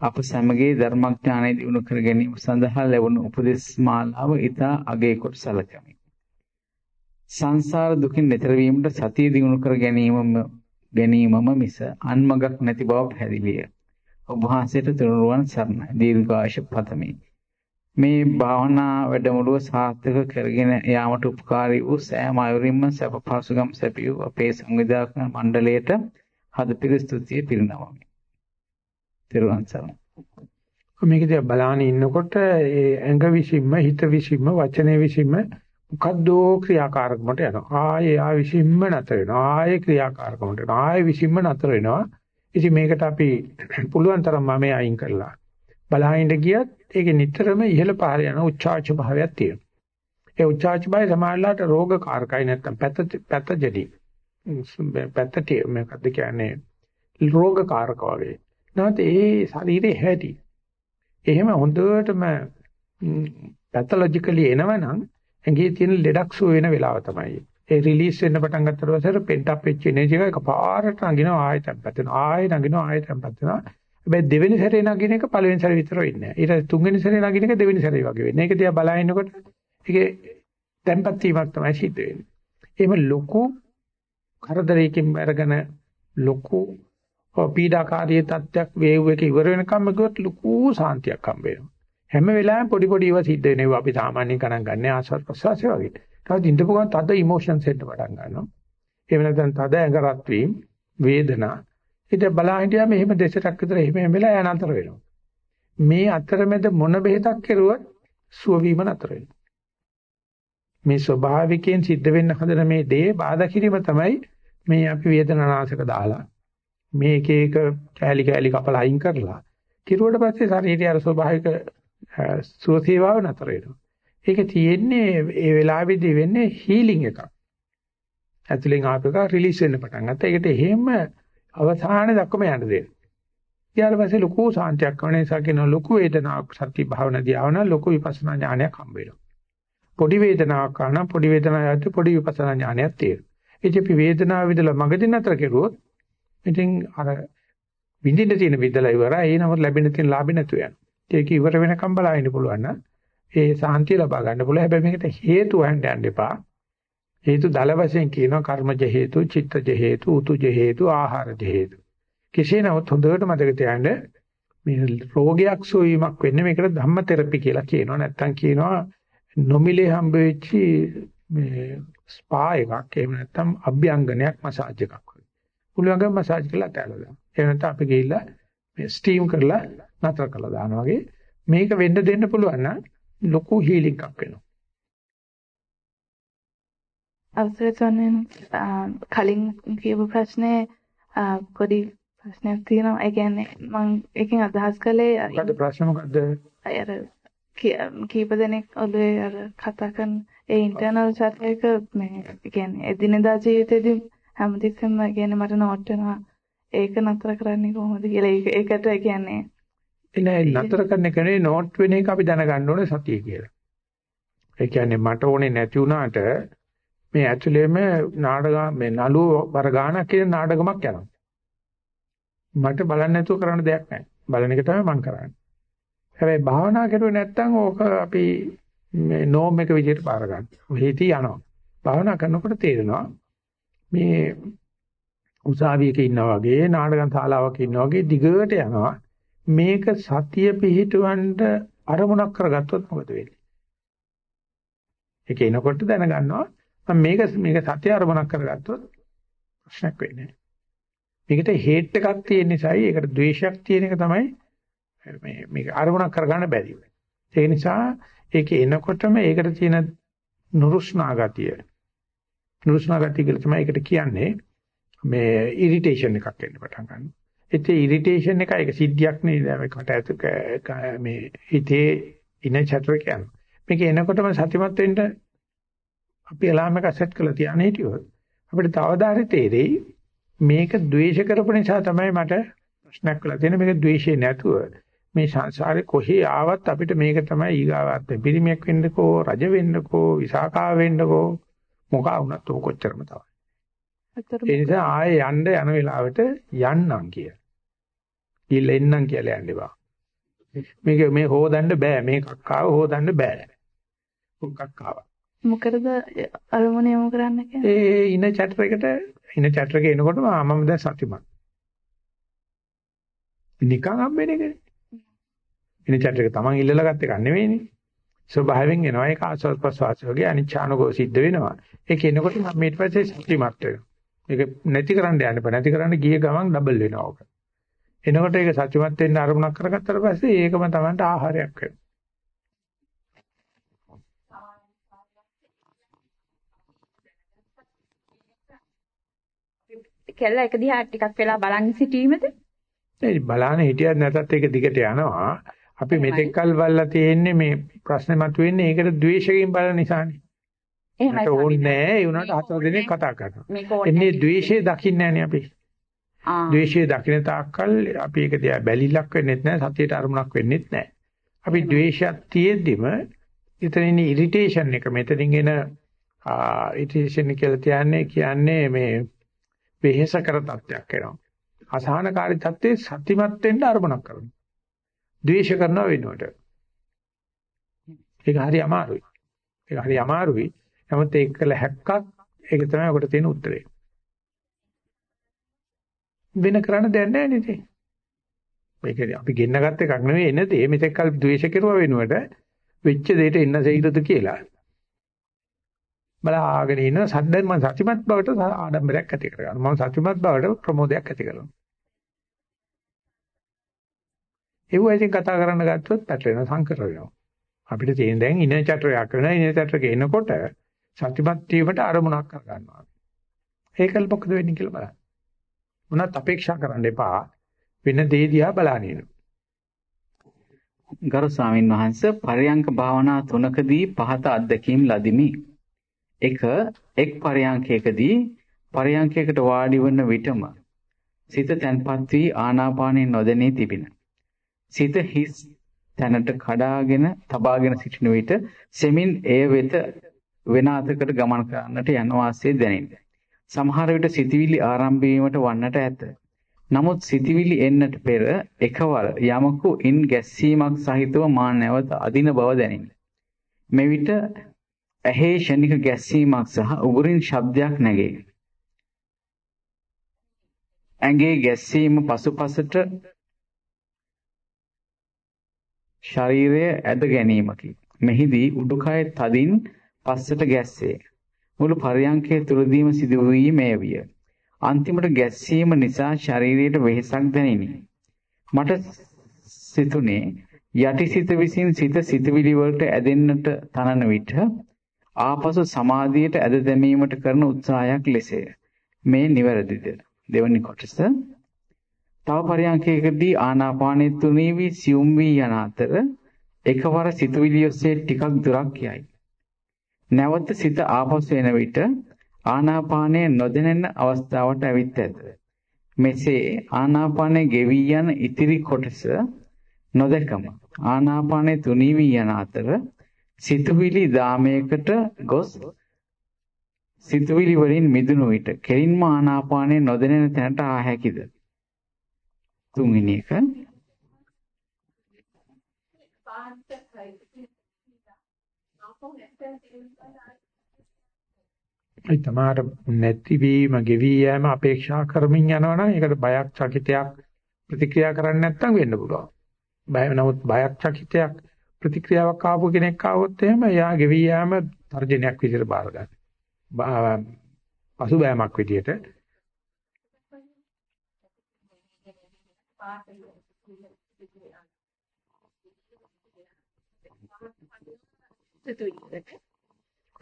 [SPEAKER 2] අප සැමගේ ධර්මඥානය දිනු කර ගැනීම සඳහා ලැබුණු උපදේශ මාලාව ඉතා අගය කොට සැලකමි. සංසාර දුකින් එතර වීමට සතිය දිනු කර ගැනීමම ගැනීමම මිස අන්මගක් නැති බව පැහැදිලිය. ඔබ වහන්සේට තුනුරුවන් සරණයි. දීර්ඝායුෂ පතමි. මේ භාවනා වැඩමුළුව සාර්ථක කරගෙන යාමට උපකාරී වූ සෑම අයුරින්ම සැප පහසුකම් සැපියූ අපේ සංවිධායක මණ්ඩලයට හදපිරි ස්තුතිය පිරිනවමි. තිරුවන් සරණයි.
[SPEAKER 1] මේක දිහා බලාගෙන ඉන්නකොට ඒ ඇඟ විසින්ම හිත විසින්ම වචනේ විසින්ම මොකද්දෝ ක්‍රියාකාරකමට යනවා. ආයේ ආ විසින්ම නැතර වෙනවා. ආයේ ක්‍රියාකාරකමට යනවා. ආයේ විසින්ම නැතර වෙනවා. ඉතින් මේකට අපි පුළුවන් තරම් මම අයින් කරලා බලහින්ද ගියත් ඒකේ නිතරම ඉහළ පහළ යන උච්චාච භාවයක් තියෙනවා. ඒ උච්චාච භාවය සමාජලාට රෝගකාරකයි නැත්තම් පැත පැතජඩි. පැතටි මේකද කියන්නේ රෝගකාරක වගේ. නැත්නම් ඒ ශරීරේ හැටි. එහෙම හොඳටම පැතොලොජිකලි එනවනම් ඇඟේ තියෙන ලෙඩක් සුව වෙන වෙලාව තමයි. ඒ රිලීස් වෙන්න පටන් ගත්තට පස්සේ පෙන්ට් අප් වෙච්ච එනර්ජි එක එකපාරට නගිනවා ආයෙ තැම්පත් වෙනවා. ආයෙ නගිනවා ආයෙ තැම්පත් වෙනවා. හැබැයි දෙවෙනි සැරේ නගින එක පළවෙනි සැරේ විතර වෙන්නේ නැහැ. ඊට තුන්වෙනි සැරේ නගින එක දෙවෙනි සැරේ වගේ වෙන්නේ. ඒක දිහා බලනකොට ඒකේ තැම්පත් වීමක් තමයි සිද්ධ වෙන්නේ. එහෙම ලොකු කරදරයකින් අරගෙන ලොකු පීඩාකාරී තත්ත්වයක් වේව් එක ඉවර වෙනකම් ගියොත් ලොකු සාන්තියක් හම්බ වෙනවා. හැම වෙලාවෙම පොඩි පොඩි ඒවා සිද්ධ වෙනවා අපි සාමාන්‍යයෙන් ගණන් ගන්න ආස්වාද ප්‍රසවාසය වගේ. තවත් ඉඳපු ගමන් තද ඉමෝෂන්ස් එන්න පටන් ගන්නවා. එහෙම නැත්නම් තද ඇඟ රත් වීම, වේදනා. ඊට බලා හිටියාම එහෙම දෙසටක් විතර එහෙම වෙලා යන අතර වෙනවා. මේ අතරමැද මොන බෙහෙතක් කෙරුවත් සුව වීම නතර වෙනවා. මේ ස්වභාවිකයෙන් සිද්ධ වෙන්න හදන මේ දේ බාධා කිරීම තමයි මේ අපි වේදනානාශක දාලා මේ එක එක කෑලි කෑලි කපලා අයින් කරලා කිරුවට පස්සේ ශරීරය අර ස්වභාවික සුවසේවාව නතර වෙනවා. ඒක තියෙන්නේ ඒ වෙලාවේදී වෙන්නේ හීලින් එකක්. ඇතුලෙන් ආපු එක රිලීස් වෙන්න පටන් ගත්තා. ඒකට එහෙම අවසාන දක්වම යන්න දෙන්න. ඊට පස්සේ ලොකු සාන්තියක් වන නිසා කියන ලොකු වේදනාවක් සත්‍ය භාවනාදී ආවන ලොකු විපස්සනා ඥානයක් හම්බ වෙනවා. පොඩි වේදනාවක් ආන පොඩි වේදනාවක් පොඩි විපස්සනා ඥානයක් තියෙනවා. ඉතින් අපි වේදනාව විදලා මගදී නතර කෙරුවොත් ඉතින් අර විඳින්න තියෙන විදලා ඉවරයි. ඒ නමුත් ලැබෙන තියෙන ලාභ නැතු යනවා. ඒක ඉවර වෙනකම් බලන්න පුළුවන් නම් ඒ සාන්තිය ලබා ගන්න පුළුවන්. හැබැයි මේකට හේතු හොයන්න යන්න එපා. හේතු දල වශයෙන් කියනවා කර්මජ හේතු, චිත්තජ හේතු, උතුජ හේතු, ආහාරජ හේතු. කෙසේ නමුත් හොඳට මතක තියාගන්න මේ රෝගයක් සුවීමක් වෙන්නේ මේකට ධම්ම තෙරපි කියලා කියනවා. නැත්තම් කියනවා නොමිලේ හම්බ වෙච්චි මේ ස්පා එකක් එහෙම නැත්නම් අභ්‍යංගනයක් මසාජ් එකක් වගේ. පුළුවන් මසාජ් කරලා තැලලා දානවා. එහෙම නැත්නම් අපි ගිහිල්ලා මේ ස්ටීම් කරලා නතර කරලා දානවා වගේ මේක වෙන්න දෙන්න පුළුවන් නම් ලොකු හීලින් එකක් වෙනවා.
[SPEAKER 4] අවසර සොnnen කලින් කියපු ප්‍රශ්නේ පොඩි ප්‍රශ්නයක් තියෙනවා. ඒ කියන්නේ මම එකෙන් අදහස් කළේ
[SPEAKER 1] මොකද්ද ප්‍රශ්න මොකද්ද?
[SPEAKER 4] අර කීප දෙනෙක් ඔළුවේ අර කතා කරන ඒ ඉන්ටර්නල් chat එක මේ කියන්නේ එදිනෙදා ජීවිතේදී හැමතිස්සෙම කියන්නේ මට නෝට් වෙනවා ඒක නතර කරන්නේ කොහොමද කියලා ඒකට කියන්නේ
[SPEAKER 1] එනේ නතර කරන්න කියන්නේ නෝට් වෙන එක අපි දැනගන්න ඕනේ සතිය කියලා. ඒ කියන්නේ මට ඕනේ නැති වුණාට මේ ඇතුළේම නාටක මේ නළුව වර ගානක් කියන නාටකමක් යනවා. මට බලන්න නැතුව කරන්න දෙයක් නැහැ. බලන එක තමයි මම කරන්නේ. හැබැයි භාවනා කරුවේ නැත්නම් ඕක අපි මේ නෝම් එක විදිහට බාර ගන්න. හේති යනවා. භාවනා කරනකොට තේරෙනවා මේ උසාවියක ඉන්නා වගේ නාටකම් ශාලාවක ඉන්නා වගේ දිගට යනවා. මේක සතිය පිහිටවන්න අරමුණක් කරගත්තොත් මොකද වෙන්නේ? ඒක එනකොට දැනගන්නවා මම මේක මේක සතිය අරමුණක් කරගත්තොත් ප්‍රශ්නයක් වෙන්නේ නැහැ. මේකට හේට් එකක් තියෙන නිසායි ඒකට ද්වේෂයක් තියෙන එක තමයි මේ මේක අරමුණක් කරගන්න බැරි වෙන්නේ. ඒ නිසා ඒක එනකොටම ඒකට තියෙන නුරුස්නා ගතිය නුරුස්නා ගතිය කියලා තමයි ඒකට කියන්නේ මේ ඉරිටේෂන් එකක් එන්න පටන් ගන්නවා. ඒත් ඉරිටේෂන් එක ඒක සිද්ධියක් නෙවෙයි කට ඇතුක මේ හිතේ ඉන චතර කියන්නේ. මේක එනකොටම සතිමත් වෙන්න අපි අලාම් එක සෙට් කරලා තියානේ හිටියොත් අපිට තවදාරි තේරෙයි මේක ද්වේෂ කරපු නිසා තමයි මට ප්‍රශ්නයක් වෙලා තියෙන්නේ මේක ද්වේෂේ නැතුව මේ සංසාරේ කොහේ ආවත් අපිට මේක තමයි ඊගාවත් පිරිමියක් වෙන්නකෝ රජ වෙන්නකෝ විසාකා වෙන්නකෝ මොකා වුණත් කොච්චරම තමයි. ඒ නිසා ආයේ යන්න යන වෙලාවට යන්නම් කිය. ගිහලා එන්නම් කියලා යන්න එපා. මේක මේ හොදන්න බෑ මේ කක්කාව හොදන්න බෑ. කක්කාව.
[SPEAKER 4] මොකද අරමුණ යොමු කරන්න කියන්නේ?
[SPEAKER 1] ඒ ඉන චැටර් එකට ඉන චැටර් එක එනකොටම මම දැන් සතුටුමත්. නිකන් හම්බෙන එකනේ. ඉන චැටර් එක තමන් ඉල්ලලා ගත්ත එකක් නෙවෙයිනේ. ස්වභාවයෙන් එනවා ඒක ආස්වාද ප්‍රසවාස වගේ අනිච්ඡානකෝ සිද්ධ වෙනවා. ඒක එනකොට මම ඊට පස්සේ සත්‍යමත් වෙනවා. ඒක නැති කරන්න යන්න බෑ. නැති කරන්න ගිය ගමන් ඩබල් වෙනවා ඕක. එනකොට ඒක සත්‍යමත් වෙන්න අරමුණක් කරගත්තට පස්සේ ඒකම Tamanට ආහාරයක් වෙනවා.
[SPEAKER 5] කෙල්ල එක දිහා ටිකක් වෙලා බලන් සිටීමද?
[SPEAKER 1] ඒ බලන්න හිටියත් නැතත් ඒක දිගට යනවා. අපි මෙතෙක්කල් බලලා තියෙන්නේ මේ ප්‍රශ්නේ මතුවෙන්නේ ඒකට ද්වේෂයෙන් බලන නිසානේ. එහෙමයි. ඒක ඕනේ නෑ ඒ උනාට හතර දිනක් කතා කරනවා. එන්නේ ද්වේෂය දකින්නේ නෑනේ අපි. ද්වේෂය දකින්න තාක්කල් අපි ඒක දිහා බැලිලක් වෙන්නෙත් නෑ සතියට අරමුණක් වෙන්නෙත් නෑ. අපි ද්වේෂයක් තියෙද්දිම එතනින් ඉරිටේෂන් එක මෙතනින් එන ඉරිටේෂන් කියලා කියන්නේ කියන්නේ මේ වෙහෙස කර තත්යක් වෙනවා. අසහනකාරී තත්ත්වයේ සතිමත් වෙන්න අරමුණක් කරනවා. ද්වේෂ කරනව වෙනුවට. ඒක හරි අමාරුයි. ඒක හරි අමාරුයි. නමුත් ඒක කළ හැක්කක් ඒක තමයි ඔකට තියෙන උත්තරේ. වෙන කරන්න දෙයක් නැහැ නේද? මේක අපි ගෙන්නගත් එකක් නෙවෙයි එන දේ මෙතෙක් කල් ද්වේෂ කෙරුවා වෙනුවට වෙච්ච දෙයට ඉන්න සෙයිරද කියලා. බලාගෙන ඉන්න සද්දෙන් මම සත්‍යමත් බවට ආඩම්බරයක් ඇති කරගන්නවා. මම සත්‍යමත් බවට ප්‍රමෝදයක් ඇති කරනවා. ඒව ඉතින් කතා කරන්න ගත්තොත් පැටලෙන සංකර වෙනවා. අපිට තියෙන දැන් ඉන චටරයක් වෙනවා. ඉන චටරක එනකොට සත්‍යමත් වීමට අරමුණක් කරගන්නවා. ඒකල් මොකද වෙන්නේ කියලා බලන්න. මොනවත් අපේක්ෂා කරන්න එපා. වෙන දේ දිහා බලන්න ඉන්න.
[SPEAKER 2] ගරු ස්වාමින් වහන්සේ පරයන්ක භාවනා තුනකදී පහත අත්දැකීම් ලදිමි. එක එක් පරයන්කයකදී පරයන්කයකට වාඩි වන විටම සිත තැන්පත් වී ආනාපානයේ නොදැනී තිබින. සිත හිස් තැනට කඩාගෙන තබාගෙන සිටින විට සෙමින් එය වෙත වෙන අතකට ගමන් කරන්නට යන වාසිය දැනින්න. සමහර විට සිතවිලි ආරම්භ වීමට වන්නට ඇත. නමුත් සිතවිලි එන්නට පෙර එකවර යමකු ඉන් ගැස්සීමක් සහිතව මා නැවත අදින බව දැනින්න. මෙවිට ඇහි ෂණික ගැස්සීමක් සහ උගුරින් ශබ්දයක් නැගේ. ඇඟේ ගැස්සීම පසුපසට ශරීරය ඇද ගැනීමකි. මෙහිදී උඩුකය තදින් පස්සට ගැස්සේ. මුළු පරයන්කේ තුරදීම සිදු වී මේවිය. අන්තිමට ගැස්සීම නිසා ශරීරයට වෙහෙසක් දැනිනි. මට සිතුනේ යටිසිත විසින් සිත සිතවිලි වලට ඇදෙන්නට තනන විට ආපසු සමාධියට ඇද දැමීමට කරන උත්සාහයක් ලෙසය. මේ නිවැරදිද? දෙවැනි කොටස තව පරයන්කයකදී ආනාපානෙ තුනී වී සියුම් වී යන අතර එකවර සිතුවිලි ඔස්සේ ටිකක් දුරක් යයි. නැවත සිත ආපසු එන විට ආනාපානය නොදැනෙන අවස්ථාවට ඇවිත් ඇත. මෙසේ ආනාපානය ගෙවි යන ඉතිරි කොටස නොදකම ආනාපානය තුනී වී යන අතර සිතුවිලි දාමයකට ගොස් සිතුවිලි වලින් මිදුණු විට කෙලින්ම ආනාපානය නොදැනෙන තැනට ආ හැකිද? තුන්වෙනි එක
[SPEAKER 1] ඒ තමාර නැතිවීම ගෙවි යෑම අපේක්ෂා කරමින් යනවනම් ඒකට බයක් චකිතයක් ප්‍රතික්‍රියා කරන්නේ නැත්නම් වෙන්න පුළුවන්. බය නමුත් බයක් චකිතයක් ප්‍රතික්‍රියාවක් ආපු කෙනෙක් ආවොත් එහෙම එයා ගෙවි යෑම තර්ජනයක් විදිහට බාර ගන්න. පසුබෑමක් විදිහට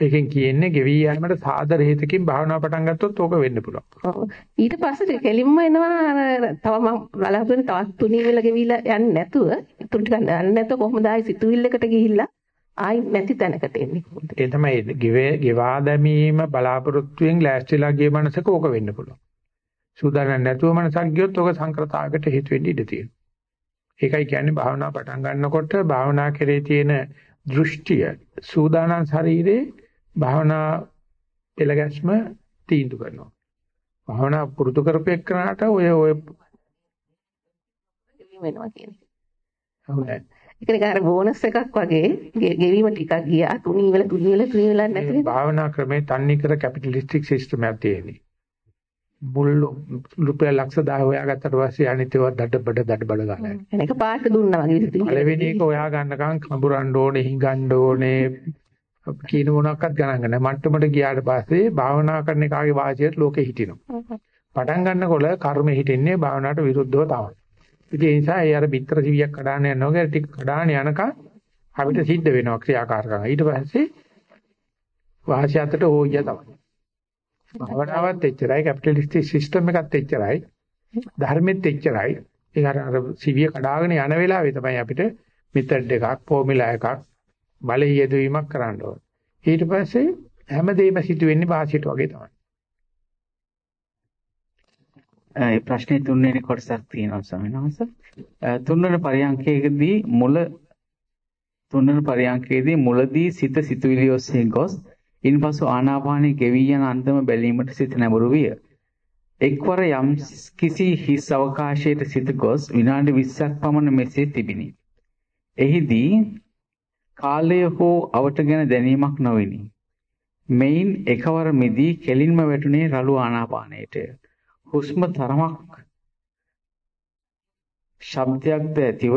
[SPEAKER 1] ඒකෙන් කියන්නේ ගෙවි යෑමට සාදර හේතකින් භාවනාව පටන් ගත්තොත් ඕක වෙන්න පුළුවන්.
[SPEAKER 3] ඊට පස්සේ කෙලින්ම එනවා අර තව මම බලාපොරොත්තු තවත් තුනී වෙලා ගෙවිලා යන්නේ නැතුව තුන් ටිකක් යන්නේ නැතුව කොහොමද ආයි සිතුවිල්ලකට ගිහිල්ලා ආයි නැති තැනකට එන්නේ.
[SPEAKER 1] ඒ තමයි ගෙවා දැමීම බලාපොරොත්තුෙන් ලෑස්තිලා ගිය මනසක ඕක වෙන්න පුළුවන්. සූදානම් නැතුව මනසක් ගියොත් ඕක සංක්‍රතාවකට හේතු වෙන්න ඉඩ තියෙනවා. ඒකයි කියන්නේ භාවනා පටන් ගන්නකොට භාවනා කරේ තියෙන දෘෂ්ටිය සූදානම් ශරීරේ භාවනා පෙළගැස්ම තීන්දුව කරනවා. භාවනා පුරුදු කරපෙන්නාට ඔය ඔය
[SPEAKER 3] වෙනවා කියන්නේ.
[SPEAKER 1] හොඳයි.
[SPEAKER 3] ඒක නිකන් අර බෝනස් එකක් වගේ ගෙවීම ටිකක් ගියා තුනී වෙලා තුනී වෙලා තුනී වෙලා නැති
[SPEAKER 1] භාවනා ක්‍රමේ තන්නේ කර කැපිටලිස්ටික් සිස්ටම් එකක් තියෙන්නේ. මුල් රුපියල් ලක්ෂ 10 හොයාගත්තට පස්සේ අනිත් ඒවා දඩ බඩ දඩ බඩ ගන්නවා.
[SPEAKER 3] එනක පාට දුන්නා වගේ ඉතින්.
[SPEAKER 1] පළවෙනි එක හොයා ගන්නකම් කඹරන්න ඕනේ, හිඟන්න ඕනේ, කියන මොනක්වත් ගණන් ගන්න. මට්ටමට ගියාට පස්සේ භාවනා කරන එකාගේ වාසියට ලෝකෙ හිටිනවා. පටන් ගන්නකොට කර්මෙ හිටින්නේ භාවනාවට විරුද්ධව තමයි. ඉතින් ඒ නිසා ඒ අර පිටර සිවියක් කඩාන යනවා ටික කඩාන යනකම් අපිට සිද්ධ වෙනවා ක්‍රියාකාරකම්. ඊට පස්සේ වාසිය අතට ඕයිය තමයි. භාවනාවත් එච්චරයි කැපිටලිස්ටික් සිස්ටම් එකත් එච්චරයි ධර්මෙත් එච්චරයි. ඒක අර අර සිවිය කඩාගෙන යන වෙලාවේ තමයි අපිට මෙතඩ් එකක්, ෆෝමියුලා එකක් බලය යෙදවීමක් කරන්න ඕන. ඊට පස්සේ හැමදේම සිදු වෙන්නේ වාසියට වගේ තමයි.
[SPEAKER 2] ඒ ප්‍රශ්නේ තුන්වෙනි කොටසක් තියෙනවා ස්වාමීන් වහන්සේ. තුන්වෙනි පරියන්කයේදී මුල තුන්වෙනි පරියන්කයේදී මුලදී සිත සිතුවිලි ඔස්සේ ගොස් ඉන්පසු ආනාපානයේ ගෙවි යන අන්දම බැලීමට සිත නැඹුරු විය. එක්වර යම් කිසි හිස් අවකාශයකට සිත ගොස් විනාඩි 20ක් පමණ මෙසේ තිබිනි. එහිදී කාලය හෝ අවටගෙන දැනීමක් නොවිනි. මෙයින් එකවර මිදී කෙලින්ම වැටුනේ රළු ආනාපානයට. හුස්ම තරමක් ශබ්දයක්ද ඇතිව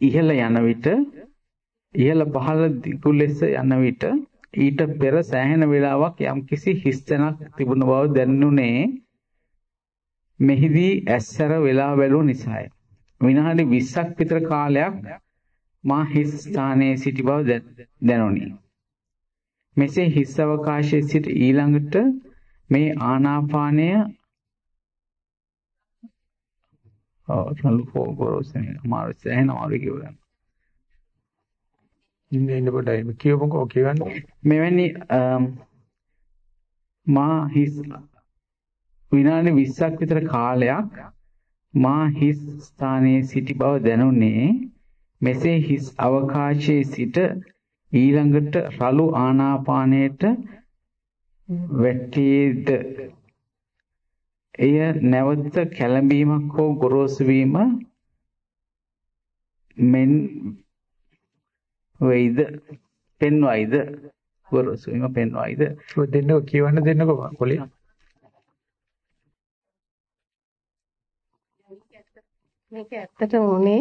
[SPEAKER 2] ඉහළ යන විට ඉහළ පහළ දිගු ලෙස යන විට ඊට පෙර සෑහෙන වේලාවක් යම්කිසි හිස්තැනක් තිබුණ බව දැනුනේ මෙහිදී ඇස්සර වෙලා බැලුව නිසාය. විනාඩි 20ක් විතර කාලයක් මා හිස් ස්ථානයේ සිටි බව දැනුනි. මෙසේ හිස් අවකාශයේ සිට ඊළඟට මේ ආනාපානය ඔව් ගොරෝසු අමාරු සෑහෙන අමාරු කියවගන්න.
[SPEAKER 1] ඉන්න ඉන්න පොඩ්ඩයි කියවමුකෝ කියවන්න.
[SPEAKER 2] මෙවැනි මා හිස් විනාඩි 20ක් විතර කාලයක් මා හිස් ස්ථානයේ සිටි බව දැනුනේ මෙසේ හිස් අවකාශයේ සිට ඊළඟට රළු ආනාපානයට වැටේද? එය නැවත කැළඹීමක් හෝ ගොරෝසු වීම මෙන් වෙයිද? පෙන්වයිද? ගොරෝසු වීම පෙන්වයිද?
[SPEAKER 1] ඔය දෙන්නකෝ කියවන්න දෙන්නකෝ කොලේ.
[SPEAKER 3] මේක ඇත්තටම උනේ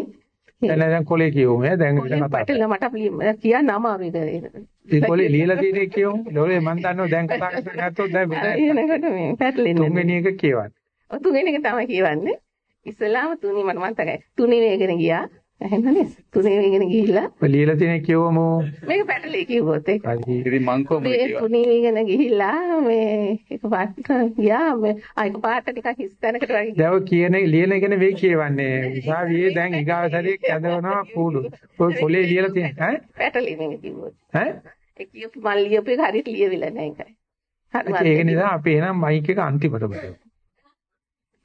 [SPEAKER 1] දැන් දැන් කොලේ කියවමු ඈ දැන් කතා.
[SPEAKER 3] පැටල මට කියන්න අමාරුයි ඒක.
[SPEAKER 1] ඒ කොලේ ලියලා තියෙන එක කියවමු. ලෝලේ මන් දන්නවා දැන් කතා කරලා නැත්තොත් දැන්
[SPEAKER 3] ඊළඟට මේ පැටලෙන්නේ.
[SPEAKER 1] තුන්වෙනි එක කියවන්න.
[SPEAKER 3] ඔය තුන්වෙනි එක තමයි කියවන්නේ. ඉස්සලාම තුනේ මට මතකයි. තුනේ වේගෙන ගියා. එහෙමනේ. තුනේ වේගෙන ගිහිල්ලා
[SPEAKER 1] ඔය ලියලා තියෙන කියවමු.
[SPEAKER 3] මේක පැටලී කිව්වොත් ඒක.
[SPEAKER 1] හරි.
[SPEAKER 2] ඉතින් මං කොහොමද
[SPEAKER 3] මේ
[SPEAKER 2] කියවන්නේ
[SPEAKER 3] තුනේ වේගෙන ගිහිල්ලා මේ එක පාට ගියා මේ ආයික පාට ටිකක් හිස් තැනකට වගේ.
[SPEAKER 1] දැන් ඔය කියන ලියන එක නෙවෙයි කියවන්නේ. උසාවියේ දැන් ඊගාව සැරේ කැඳවනවා කූඩු. ඔය කොලේ ලියලා තියෙන ඈ
[SPEAKER 3] පැටලී මේක කිව්වොත්.
[SPEAKER 1] ඈ
[SPEAKER 3] ඒ කියපු මල් ලියපු එක හරියට ලියවිලා නැහැ ඒකයි. හරි
[SPEAKER 1] ඒක නිසා අපි එහෙනම් මයික් එක අන්තිමට බලමු.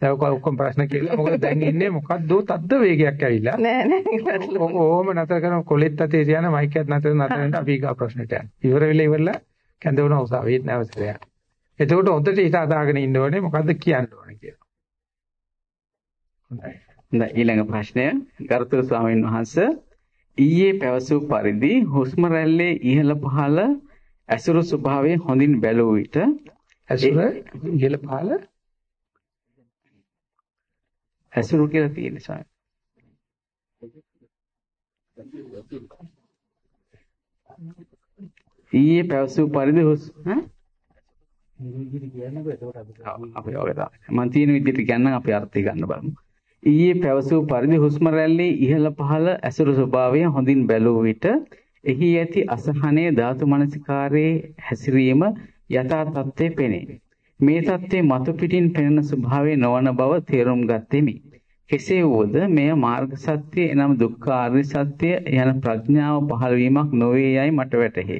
[SPEAKER 1] දැන් ඔක ඔක්කොම ප්‍රශ්න කියලා මොකද දැන් ඉන්නේ මොකද්ද තද්ද වේගයක් ඇවිල්ලා.
[SPEAKER 3] නෑ නෑ
[SPEAKER 1] ඕම නතර කරන කොලෙත් අතේ තියන මයික් එකත් නතර නතර වෙනට අපි ඊගා ප්‍රශ්නට යනවා. ඉවර වෙලා ඉවරලා කැඳවන උසාවියේ නැවසරයක්. එතකොට හොඳට හිත අදාගෙන ඉන්න ඕනේ මොකද්ද කියන්න ඕනේ කියලා. හොඳයි.
[SPEAKER 2] හොඳයි ඊළඟ ප්‍රශ්නය ගරුතර ස්වාමීන් වහන්සේ ඊයේ පැවසූ පරිදි හුස්ම රැල්ලේ ඉහළ පහළ ඇසුරු ස්වභාවය හොඳින් බැලුව විට
[SPEAKER 1] ඇසුර ඉහළ පහළ
[SPEAKER 2] ඇසුරු කියලා තියෙන නිසා ඊයේ පැවසූ පරිදි හුස්ම ඈ? අපි ඔයලා මම තියෙන විදිහට කියන්නම් අපි අර්ථය ගන්න බලමු. ඊයේ පැවසූ පරිදි හුස්ම රැල්ලේ ඉහළ පහළ ඇසුරු ස්වභාවය හොඳින් බැලුව විට එහි ඇති අසහනයේ ධාතු මනසිකාරයේ හැසිරීම යථා තත්ත්වයේ පෙනේ. මේ தත්ත්වයේ මතු පිටින් පෙනෙන ස්වභාවය නොවන බව තේරුම් ගත්ෙමි. කෙසේ වුවද මෙය මාර්ග සත්‍ය එනම් දුක්ඛ ආර්ය සත්‍ය යන ප්‍රඥාව පහළ වීමක් නොවේ යයි මට වැටහේ.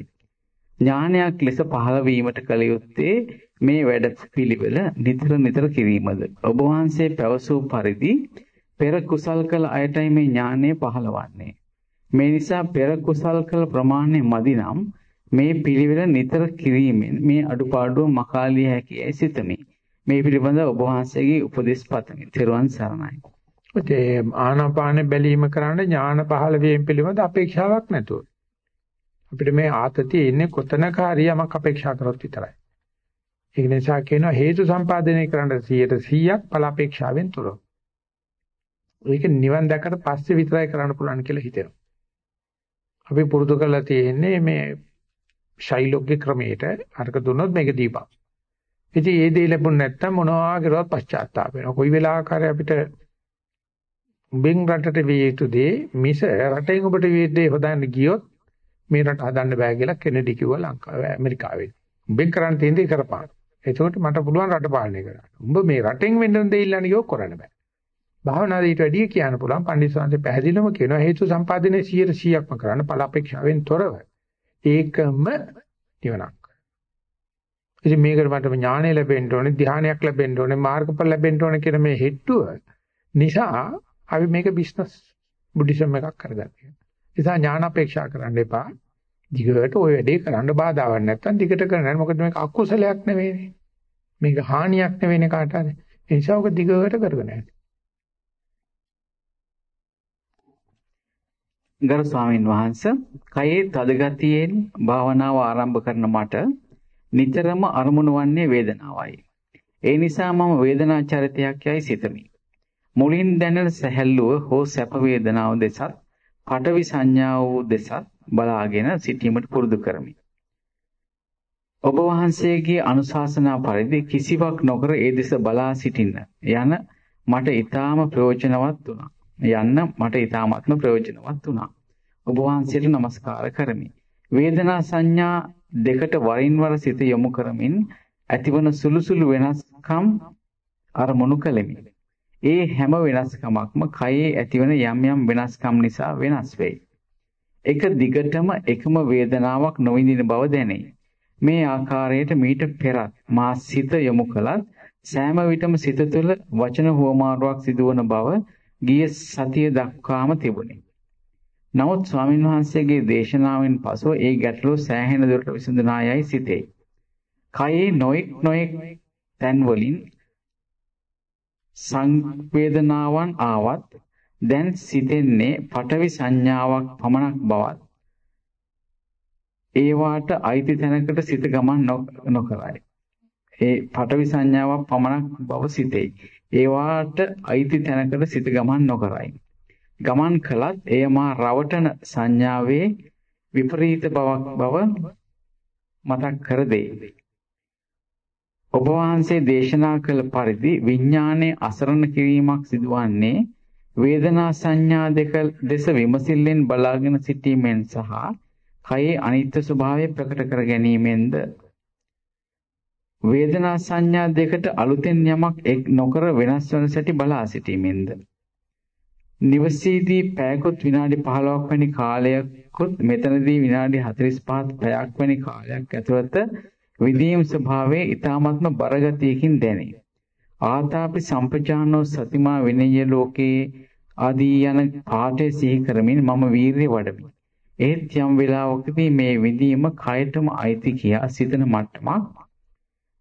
[SPEAKER 2] ඥානයක් ලෙස පහළ වීමට කල යුත්තේ මේ වැඩ පිළිවෙල නිතර නිතර කිරීමද. ඔබ වහන්සේ පැවසූ පරිදි පෙර කුසල් කළ අයටයි මේ ඥානය පහළවන්නේ. මේ නිසා පෙර කුසල් කළ ප්‍රමාණය මදි නම් මේ පිළිවෙල නිතර කිරීමෙන් මේ අඩුපාඩුව මකාලිය හැකියි සිතමි. මේ පිළිබඳ ඔබ වහන්සේගේ උපදෙස් පතමි. ත්වන් සරණයි.
[SPEAKER 1] ඒ ආනාපාන බැලීම කරන්න ඥාන පහළ වීම පිළිබඳ අපේක්ෂාවක් නැතුව. අපිට මේ ආතතිය ඉන්නේ කොතනක හරි යමක් අපේක්ෂා කරොත් විතරයි. ඒක නිසා කියනවා හේතු සම්පාදනය කරන්න 100%ක් ඵල අපේක්ෂාවෙන් තොරව. ඒක නිවන් දැකලා පස්සේ විතරයි කරන්න පුළුවන් කියලා හිතෙනවා. අපි පුරුදු කරලා තියෙන්නේ මේ ශෛලෝග්‍ය ක්‍රමයට අරක දුන්නොත් මේක දීපන්. ඉතින් ඒ දේ ලැබුණ නැත්නම් මොනවා කරුවත් පශ්චාත්තාප වෙනවා. කොයි වෙලාවක හරි අපිට උඹෙන් රටට විය යුතු දේ මිස රටෙන් ඔබට විය යුතු දේ හොදන්න ගියොත් මේ රට හදන්න බෑ කියලා කෙනෙඩි කිව්වා ලංකාවේ ඇමරිකාවේ. උඹෙන් කරන්න තියෙන දේ කරපන්. එතකොට මට පුළුවන් රට පාලනය කරන්න. උඹ මේ රටෙන් වෙන්න දේ ඉල්ලන්න ගියොත් කරන්න බෑ. භාවනාවේ ඊට වැඩිය කියන්න පුළුවන් පණ්ඩිත සාන්තේ පැහැදිලිවම කියනවා හේතු සම්පාදනයේ 100%ක්ම කරන්න ඵල අපේක්ෂාවෙන් තොරව. ඒකම නිවනක්. ඉතින් මේකට මට ඥානය ලැබෙන්න ඕනේ, ධානයක් ලැබෙන්න ඕනේ, මාර්ගඵල ලැබෙන්න ඕනේ කියන මේ හෙට්ටුව නිසා අපි මේක බිස්නස් බුද්දිසම් එකක් කරගන්නවා. නිසා ඥාන අපේක්ෂා කරන්න එපා. දිගට ওই වැඩේ කරන්න බාධාවක් නැත්තම් දිගට කරන්න. මොකද මේක අකුසලයක් නෙවෙයිනේ. මේක හානියක් නෙවෙයිනේ කාට හරි. ඒ නිසා ඔක දිගට කරගෙන යන්න.
[SPEAKER 2] ගරු ස්වාමීන් වහන්සේ කයේ තදගතියෙන් භාවනාව ආරම්භ කරන මට නිතරම අරමුණු වන්නේ වේදනාවයි. ඒ නිසා මම වේදනා චරිතයක් යයි සිතමි. මුලින් දැනෙන සැහැල්ලුව හෝ සැප වේදනාව දෙසත් පටවි සංඥාව වූ දෙසත් බලාගෙන සිටීමට පුරුදු කරමි. ඔබ වහන්සේගේ අනුශාසනා පරිදි කිසිවක් නොකර ඒ දෙස බලා සිටින්න යන මට ඊටාම ප්‍රයෝජනවත් වුණා. යන්න මට ඊටාමත්ම ප්‍රයෝජනවත් වුණා. ඔබ වහන්සේට নমස්කාර කරමි. වේදනා සංඥා දෙකට වරින් වර සිත යොමු කරමින් ඇතිවන සුළු සුළු වෙනස්කම් අරමුණු කළෙමි. ඒ හැම වෙනස්කමක්ම කයේ ඇතිවන යම් යම් වෙනස්කම් නිසා වෙනස් වෙයි. එක දිගටම එකම වේදනාවක් නොවිඳින බව දැනේ. මේ ආකාරයට මීට පෙරත් මා සිත යොමු කළත් සෑම විටම සිත තුළ වචන හුවමාරුවක් සිදුවන බව ගිය සතිය දක්වාම තිබුණි. නමුත් ස්වාමින් වහන්සේගේ දේශනාවෙන් පසුව ඒ ගැටලුව සෑහෙන දුරට විසඳුණා යයි සිතේ. කයේ නොඑක් නොඑක් තැන්වලින් සංවේදනාවන් ආවත් දැන් සිතෙන්නේ පටවි සංඥාවක් පමණක් බවත් ඒවාට අයිති තැනකට සිත ගමන් නොකරයි. ඒ පටවි සංඥාවක් පමණක් බව සිතෙයි. ඒවාට අයිති තැනකට සිත ගමන් නොකරයි. ගමන් කළත් එය මා රවටන සංඥාවේ විපරීත බවක් බව මතක් කර දෙයි. ඔබ වහන්සේ දේශනා කළ පරිදි විඥානයේ අසරණ කිරීමක් සිදුවන්නේ වේදනා සංඥා දෙක දෙස විමසිල්ලෙන් බලාගෙන සිටීමෙන් සහ කයේ අනිත්‍ය ස්වභාවය ප්‍රකට කර ගැනීමෙන්ද? වේදනා සංඥා දෙකට අලුතෙන් යමක් එක් නොකර වෙනස් වන සැටි බලා සිටීමෙන්ද? නිවසේදී පැයකොත් විනාඩි 15ක් වැනි කාලයකොත් මෙතනදී විනාඩි 45ක් පැයක් වැනි කාලයක් ඇතුළත විදීම් ස්වභාවයේ ඊ타ත්ම බරගතියකින් දැනේ. ආතාපි සම්පජානෝ සතිමා විනය ලෝකේ ආදී යන පාඨය සිහි කරමින් මම වීරිය වඩමි. ඒත් යම් වෙලාවකදී මේ විඳීම කයටම අයිති කියා සිතන මට්ටමක්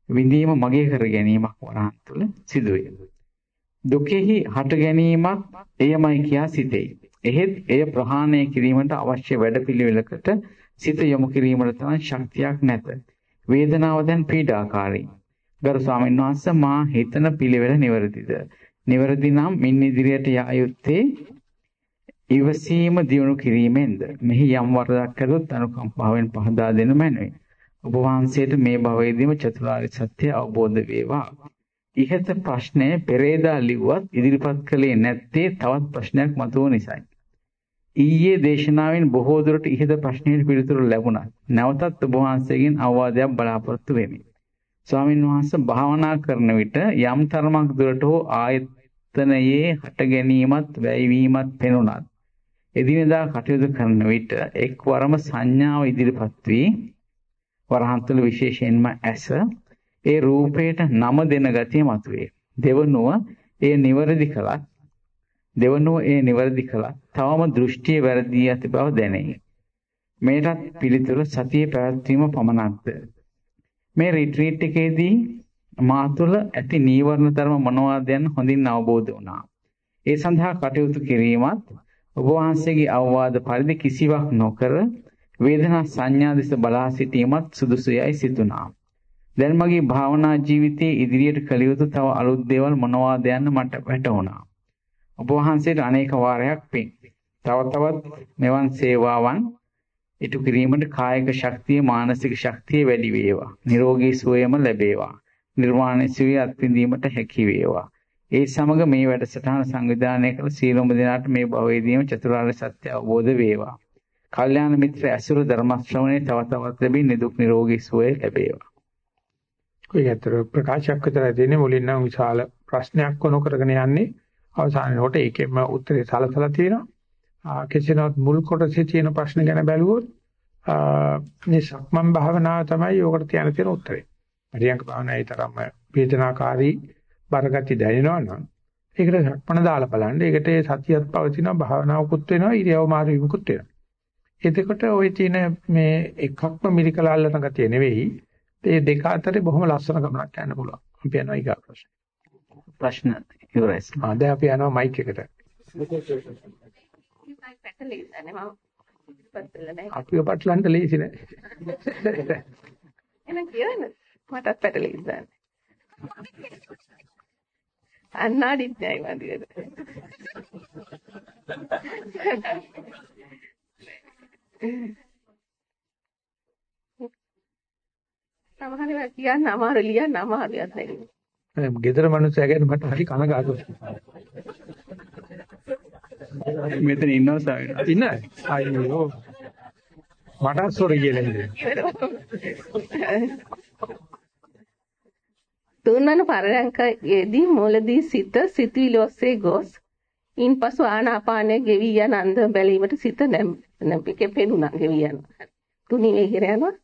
[SPEAKER 2] විඳීම මගේ කර ගැනීමක් වරහන් තුළ සිදුවේ. දුකෙහි හට ගැනීමක් එයමයි කියා සිතෙයි. එහෙත් එය ප්‍රහාණය කිරීමට අවශ්‍ය වැඩපිළිවෙලකට සිත යොමු කිරීමට තරම් ශක්තියක් නැත. වේදනාව දැන් පීඩාකාරී. ගරු ස්වාමීන් වහන්සේ මා හිතන පිළිවෙල නිවැරදිද? නිවැරදි නම් මින් ඉදිරියට යා යුත්තේ ඉවසීම දියුණු කිරීමෙන්ද මෙහි යම් වරදක් කළොත් අනුකම්පාවෙන් පහදා දෙනු මැනවි. ඔබ වහන්සේට මේ භවයේදීම චතුරාර්ය සත්‍ය අවබෝධ වේවා. ඉහත ප්‍රශ්නය පෙරේදා ලිව්වත් ඉදිරිපත් කළේ නැත්තේ තවත් ප්‍රශ්නයක් මතුව නිසායි. ඊයේ දේශනාවෙන් බොහෝ දුරට ඉහත ප්‍රශ්නයට පිළිතුරු ලැබුණා. නැවතත් ඔබ වහන්සේගෙන් අවවාදයක් බලාපොරොත්තු වෙමි. ස්වාමින් වහන්සේ භාවනා කරන විට යම් තරමක් දුරට හෝ ආයතනයේ හට ගැනීමත් වැයවීමත් පෙනුණත් එදිනෙදා කටයුතු කරන විට එක්වරම සංඥාව ඉදිරිපත් වී වරහන් තුළ විශේෂයෙන්ම ඇස ඒ රූපයට නම දෙන ගතිය මතුවේ. දෙවනුව ඒ නිවැරදි කළත් දෙවනුව ඒ නිවැරදි කළත් තවම දෘෂ්ටිය වැරදී ඇති බව දැනේ. මේටත් පිළිතුර සතියේ පැවැත්වීම පමණක්ද? මේ රිට්‍රීට් එකේදී මා තුළ ඇති නීවරණ ධර්ම මොනවාද යන හොඳින් අවබෝධ වුණා. ඒ සඳහා කටයුතු කිරීමත් ඔබ වහන්සේගේ අවවාද පරිදි කිසිවක් නොකර වේදනා සංඥා දෙස බලා සිටීමත් සුදුසුයයි සිතුණා. දැන් මගේ භාවනා ජීවිතයේ ඉදිරියට කළ යුතු තව අලුත් දේවල් මොනවාද යන්න මට වැටහුණා. ඔබ වහන්සේට අනේක වාරයක් පිං. තව තවත් මෙවන් සේවාවන් ඉටු කිරීමට කායික ශක්තිය මානසික ශක්තිය වැඩි වේවා. නිරෝගී සුවයම ලැබේවා. නිර්වාණ සුවය අත්විඳීමට හැකි වේවා. ඒ සමග මේ වැඩසටහන සංවිධානය කළ සියලුම දෙනාට මේ භවයේදීම චතුරාර්ය සත්‍ය අවබෝධ වේවා. කල්යාණ මිත්‍ර ඇසුරු ධර්ම ශ්‍රවණේ තව තවත් ලැබී නිදුක් නිරෝගී සුවය ලැබේවා.
[SPEAKER 1] ඔය අතර ප්‍රකාශයක් විතර දෙන්නේ මුලින් නම් විශාල ප්‍රශ්නයක් වුණ කරගෙන යන්නේ අවසානයේට ඒකෙම උත්තරේ සලසලා තියෙනවා. කෙසේනවත් මුල් කොටසේ තියෙන ප්‍රශ්න ගැන බැලුවොත් මේ සක්මන් භාවනාව තමයි ඔකට තියන තියෙන උත්තරේ. පරියන්ක භාවනාවේ තරම්ම වේදනාකාරී බරගති දැනෙනවා නම් ඒකට සක්මණ දාලා බලන්න. ඒකට සතියත් පවතිනවා භාවනාවකුත් වෙනවා ඉරියව් මාරු වීමකුත් වෙනවා. එතකොට ওই තියෙන මේ එකක්ම මිරිකලා අල්ලන ගතිය නෙවෙයි. මේ දෙක අතරේ බොහොම ලස්සන ගමනක් යන්න පුළුවන්. අපි යනවා ඊගා ප්‍රශ්න.
[SPEAKER 2] ප්‍රශ්න ඉවරයි.
[SPEAKER 1] ආ දැන් අපි යනවා මයික් එකට. අපිව පටලන්න ලේසි නෑ.
[SPEAKER 3] එහෙනම් කියන්න. මටත් පැටලෙන්න දාන්න. අන්නාඩිත් නෑ වන්දියට. සමහර වෙලාවට කියන්න අමාරු ලියන්න අමාරුයක් නැහැ.
[SPEAKER 1] ගෙදර මිනිස්සු ගැන මට හරි කනගාටුයි.
[SPEAKER 2] මෙතන ඉන්නවා සාවින.
[SPEAKER 1] ඉන්න. අයියෝ. මට සොරි කියලා ඉන්නේ.
[SPEAKER 6] තුන්වන පරයන්කයේදී මුලදී සිත සිතුවිලි ඔස්සේ ගොස් ඉන්පසු ආනාපානය ගෙවි යන අන්ද බැලීමට සිත නැම්පිකේ පෙනුණා ගෙවි යනවා. තුනි වෙහිර යනවා.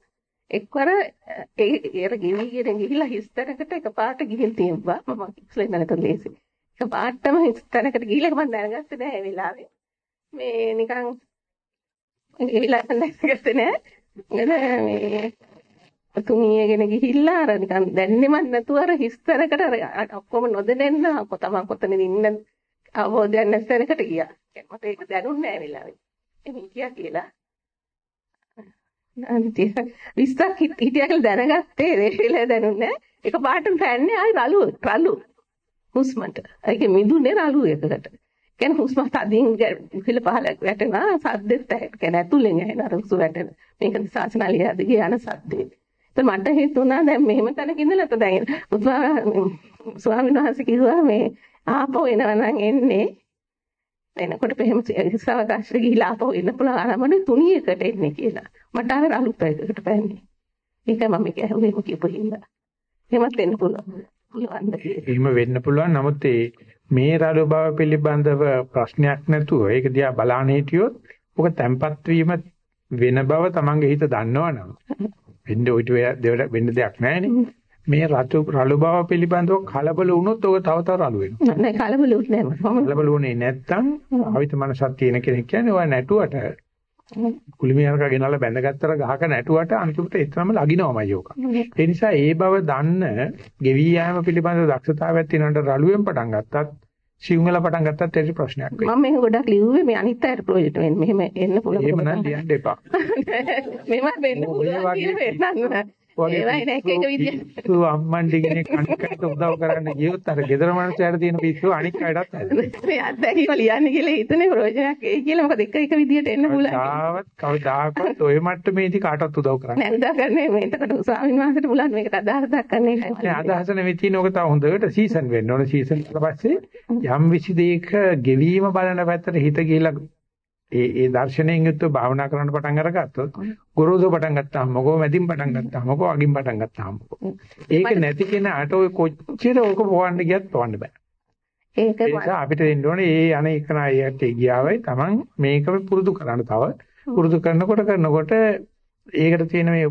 [SPEAKER 6] එක්වර ඒ ඒර ගෙවිගෙන ගිහිලා හිස්තැනකට එකපාරට ගිහින් තියුවා. මම ඉක්ස්ලෙන් නැතර ලේසි. එකපාරටම හිස්තැනකට ගිහිල්ලා මම දැනගත්තේ නෑ ඒ වෙලාවේ. මේ නිකන් ගෙවිලා දැනගත්තේ නෑ. මේ තුනියගෙන ගිහිල්ලා අර නිකන් දැන්නේම නැතුව අර හිස්තැනකට අර ඔක්කොම නොදැනෙන්න තමන් කොතනද ඉන්න අවබෝධයක් නැසෙනකට ගියා. මට ඒක දැනුන්නේ නැහැ වෙලාවේ. එමෙ හිටියා කියලා. අනිත් විස්සක් හිටියා කියලා දැනගත්තේ ඒ වෙලාවේ දැනුන්නේ එක පාටම පැන්නේ ආයි රළු රළු හුස්මට. ඒක මිදුනේ රළු එකකට. කියන්නේ හුස්ම තදින් විල පහල වැටෙනවා සද්දෙත් කියන්නේ ඇතුලෙන් ඇහෙන අර හුස්ම වැටෙන. මේක සාසනාලිය දිගේ යන සද්දේ. ඒත් මට හිතුණා දැන් මෙහෙම තැනක ඉඳලා તો දැන් ස්වාමීන් වහන්සේ කිව්වා මේ ආපහු එනවනම් එන්නේ එනකොට එහෙම සවකාශ ගිහිලා ආපහු එන්න පුළුවන් ආරම්භනේ තුනියකට එන්නේ කියලා. මට ආව රළු පැයකට පැන්නේ. ඒක මම කියහුවේ මොකීපු හින්දා. එහෙමත් වෙන්න පුළුවන්. පුළුවන්
[SPEAKER 1] එහෙම වෙන්න පුළුවන්. නමුත් මේ රළු බව පිළිබඳව ප්‍රශ්නයක් නැතුව ඒක දිහා බලන්න හිටියොත් ඔක තැම්පත් වීම වෙන බව තමන්ගේ හිත දන්නවනම් වෙන්න ඔයිට වෙන්න දෙයක් නැහැනේ. මේ රතු රළු බව පිළිබඳව කලබල වුණොත් ඔක තව තව රළු වෙනවා.
[SPEAKER 6] නෑ කලබල වුණේ නෑ.
[SPEAKER 1] කලබල වුණේ නැත්තම් ආවිත මනසක් තියෙන කෙනෙක් කියන්නේ ඔය නැටුවට කුලිමියරක ගෙනල්ලා බැඳගත්තර ගහක නැටුවට අන්තිමට එතරම් ලගිනවමයි ඕක. ඒ නිසා ඒ බව දන්න ගෙවි යෑම පිළිබඳ දක්ෂතාවයක් තියෙනට රළුවෙන් පටන් ගත්තත් සිංහල පටන් ගත්තත් ඒක ප්‍රශ්නයක් වෙයි.
[SPEAKER 6] මම මේක ගොඩක් ලිව්වේ මේ අනිත් අයට ප්‍රොජෙක්ට් වෙන්න. මෙහෙම එන්න පුළුවන්.
[SPEAKER 1] එහෙම නම් ලියන්න එපා.
[SPEAKER 6] මෙහෙම වෙන්න පුළුවන්. එක විදියට.
[SPEAKER 1] පිස්සු අම්මන්ඩි කෙනෙක් අනිකට උදව් කරන්න ගියොත් අර ගෙදර මනුස්සයාට තියෙන පිස්සු අනික් අයටත්.
[SPEAKER 6] මේ අත්දැකීම ලියන්න කියලා හිතන්නේ ප්‍රයෝජනයක් එයි කියලා මොකද එක එක විදියට එන්න පුළුවන්.
[SPEAKER 1] කවදාවත් කවදාකවත් ඔය මට්ටමේදී කාටවත් උදව් කරන්න.
[SPEAKER 6] නෑ උදව් කරන්නේ මේ එතකොට ස්වාමීන් වහන්සේට පුළුවන් මේකට අදහස් දක්වන්නේ නැහැ.
[SPEAKER 1] නෑ අදහස නෙවෙයි තියෙන ඕක තව හොඳට සීසන් වෙන්න ඕන සීසන් ඊට පස්සේ යම් විසි දෙයක ගෙවීම බලන පැත්තට හිත ගිහිලා ඒ ඒ දර්ශනයෙන් යුක්තව භාවනා කරන්න පටන් අරගත්තොත් ගොරෝසු පටන් ගත්තාම මොකෝ මැදින් පටන් ගත්තාම මොකෝ අගින් පටන් ගත්තාම මොකෝ. ඒක නැති කෙනාට ඔය කොච්චර ඕක පොවන්න ගියත් පොවන්න බෑ. ඒක අපිට දෙන්න ඕනේ ඒ අනේ එකනා ඒකට ගියාවයි Taman මේක පුරුදු කරන්න තව. පුරුදු කරනකොට කරනකොට ඒකට තියෙන මේ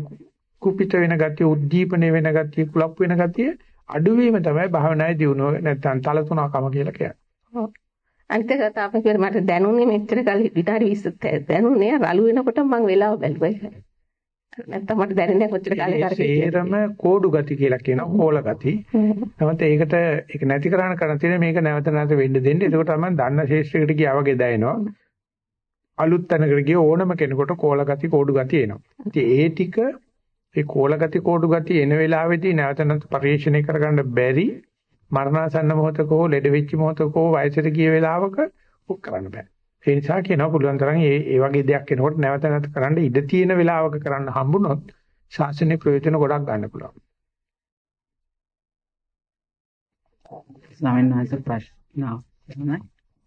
[SPEAKER 1] කුපිත වෙන ගතිය උද්දීපන වෙන ගතිය කුලප් වෙන ගතිය අඩුවීම තමයි භාවනායේ දියුණුව. නැත්නම් තල තුනකම කියලා කියන්නේ
[SPEAKER 6] අනිත් එක තාප කියලා මට දැනුනේ මෙච්චර කල් විනාඩි 20ක් දැනුනේ රළු වෙනකොට මම වෙලාව බැලුවා ඒක. නැත්තම් මට දැනෙන්නේ කොච්චර කාලෙක අර
[SPEAKER 1] සේරම කෝඩු ගති කියලා කියනවා කෝල ගති. නමුත් ඒකට ඒක නැති කරන්න කරන් තියෙන මේක නැවත නැවත වෙන්න දෙන්න. එතකොට තමයි දන්න ශේෂ්ත්‍රයකට ගියා වගේ දැනෙනවා. අලුත් තැනකට ගිය ඕනම කෙනෙකුට කෝල ගති කෝඩු ගති එනවා. ඉතින් ඒ ටික ඒ කෝල ගති කෝඩු ගති එන වෙලාවේදී නැවත නැවත පරිශ්‍රණය කරගන්න බැරි මරණාසන්න මොහතක හෝ ලෙඩ වෙච්ච මොහතක හෝ වයසට ගිය වෙලාවක උක් කරන්න බෑ. ඒ නිසා කියනවා පුළුවන් තරම් මේ ඒ වගේ දෙයක් එනකොට නැවත නැවත කරන්න ඉඩ තියෙන වෙලාවක කරන්න හම්බුනොත් ශාසනයේ ප්‍රයෝජන ගොඩක් ගන්න පුළුවන්.
[SPEAKER 2] ස්වාමීන් වහන්සේ ප්‍රශ්න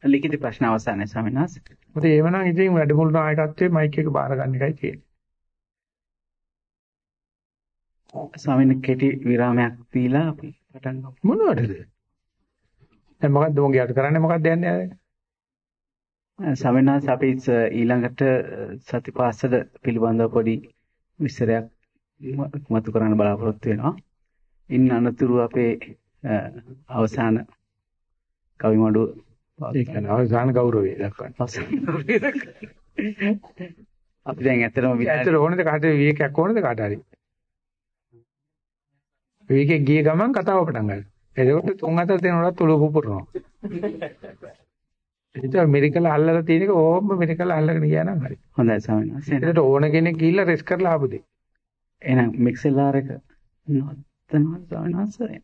[SPEAKER 2] ලිඛිත ප්‍රශ්න අවසానයි ස්වාමීන් වහන්සේ.
[SPEAKER 1] මොකද එහෙමනම් ඉතින් වැඩමුළු නායකත්වයේ මයික් එක බාර ගන්න එකයි තියෙන්නේ.
[SPEAKER 2] ස්වාමීන් කෙටි විරාමයක් දීලා අපි පටන් ගමු.
[SPEAKER 1] මොනවටද? දැන් මොකද්ද මොන් ගියාට කරන්නේ මොකද්ද යන්නේ?
[SPEAKER 2] සමිනාස් අපි ඊළඟට සතිපාසල පිළිබඳව පොඩි විස්තරයක් මතු කරන්න බලාපොරොත්තු වෙනවා. ඉන් අනතුරු අපේ අවසාන කවි මඩුව
[SPEAKER 1] ඒ කියන්නේ අවසාන ගෞරවය දක්වන්න.
[SPEAKER 2] අපි දැන් ඇත්තටම
[SPEAKER 1] ඇත්තට ඕනද කාට විවේකයක් ඕනද කාට හරි? විවේකේ ගිය ගමන් කතාව පටන් ගන්නවා. එතකොට තුන් හතර දෙනාට තුල පුපුරනවා. ඒක මෙරිකල අල්ලලා තියෙන එක ඕම මෙරිකල අල්ලගෙන ගියා නම් හරි.
[SPEAKER 2] හොඳයි ස්වාමීන් වහන්සේ.
[SPEAKER 1] ඒකට ඕන කෙනෙක් ගිහිල්ලා රෙස් කරලා ආපු දෙයක්.
[SPEAKER 2] එහෙනම් මික්සෙලාර එක නවත්තනවා ස්වාමීන් වහන්සේ.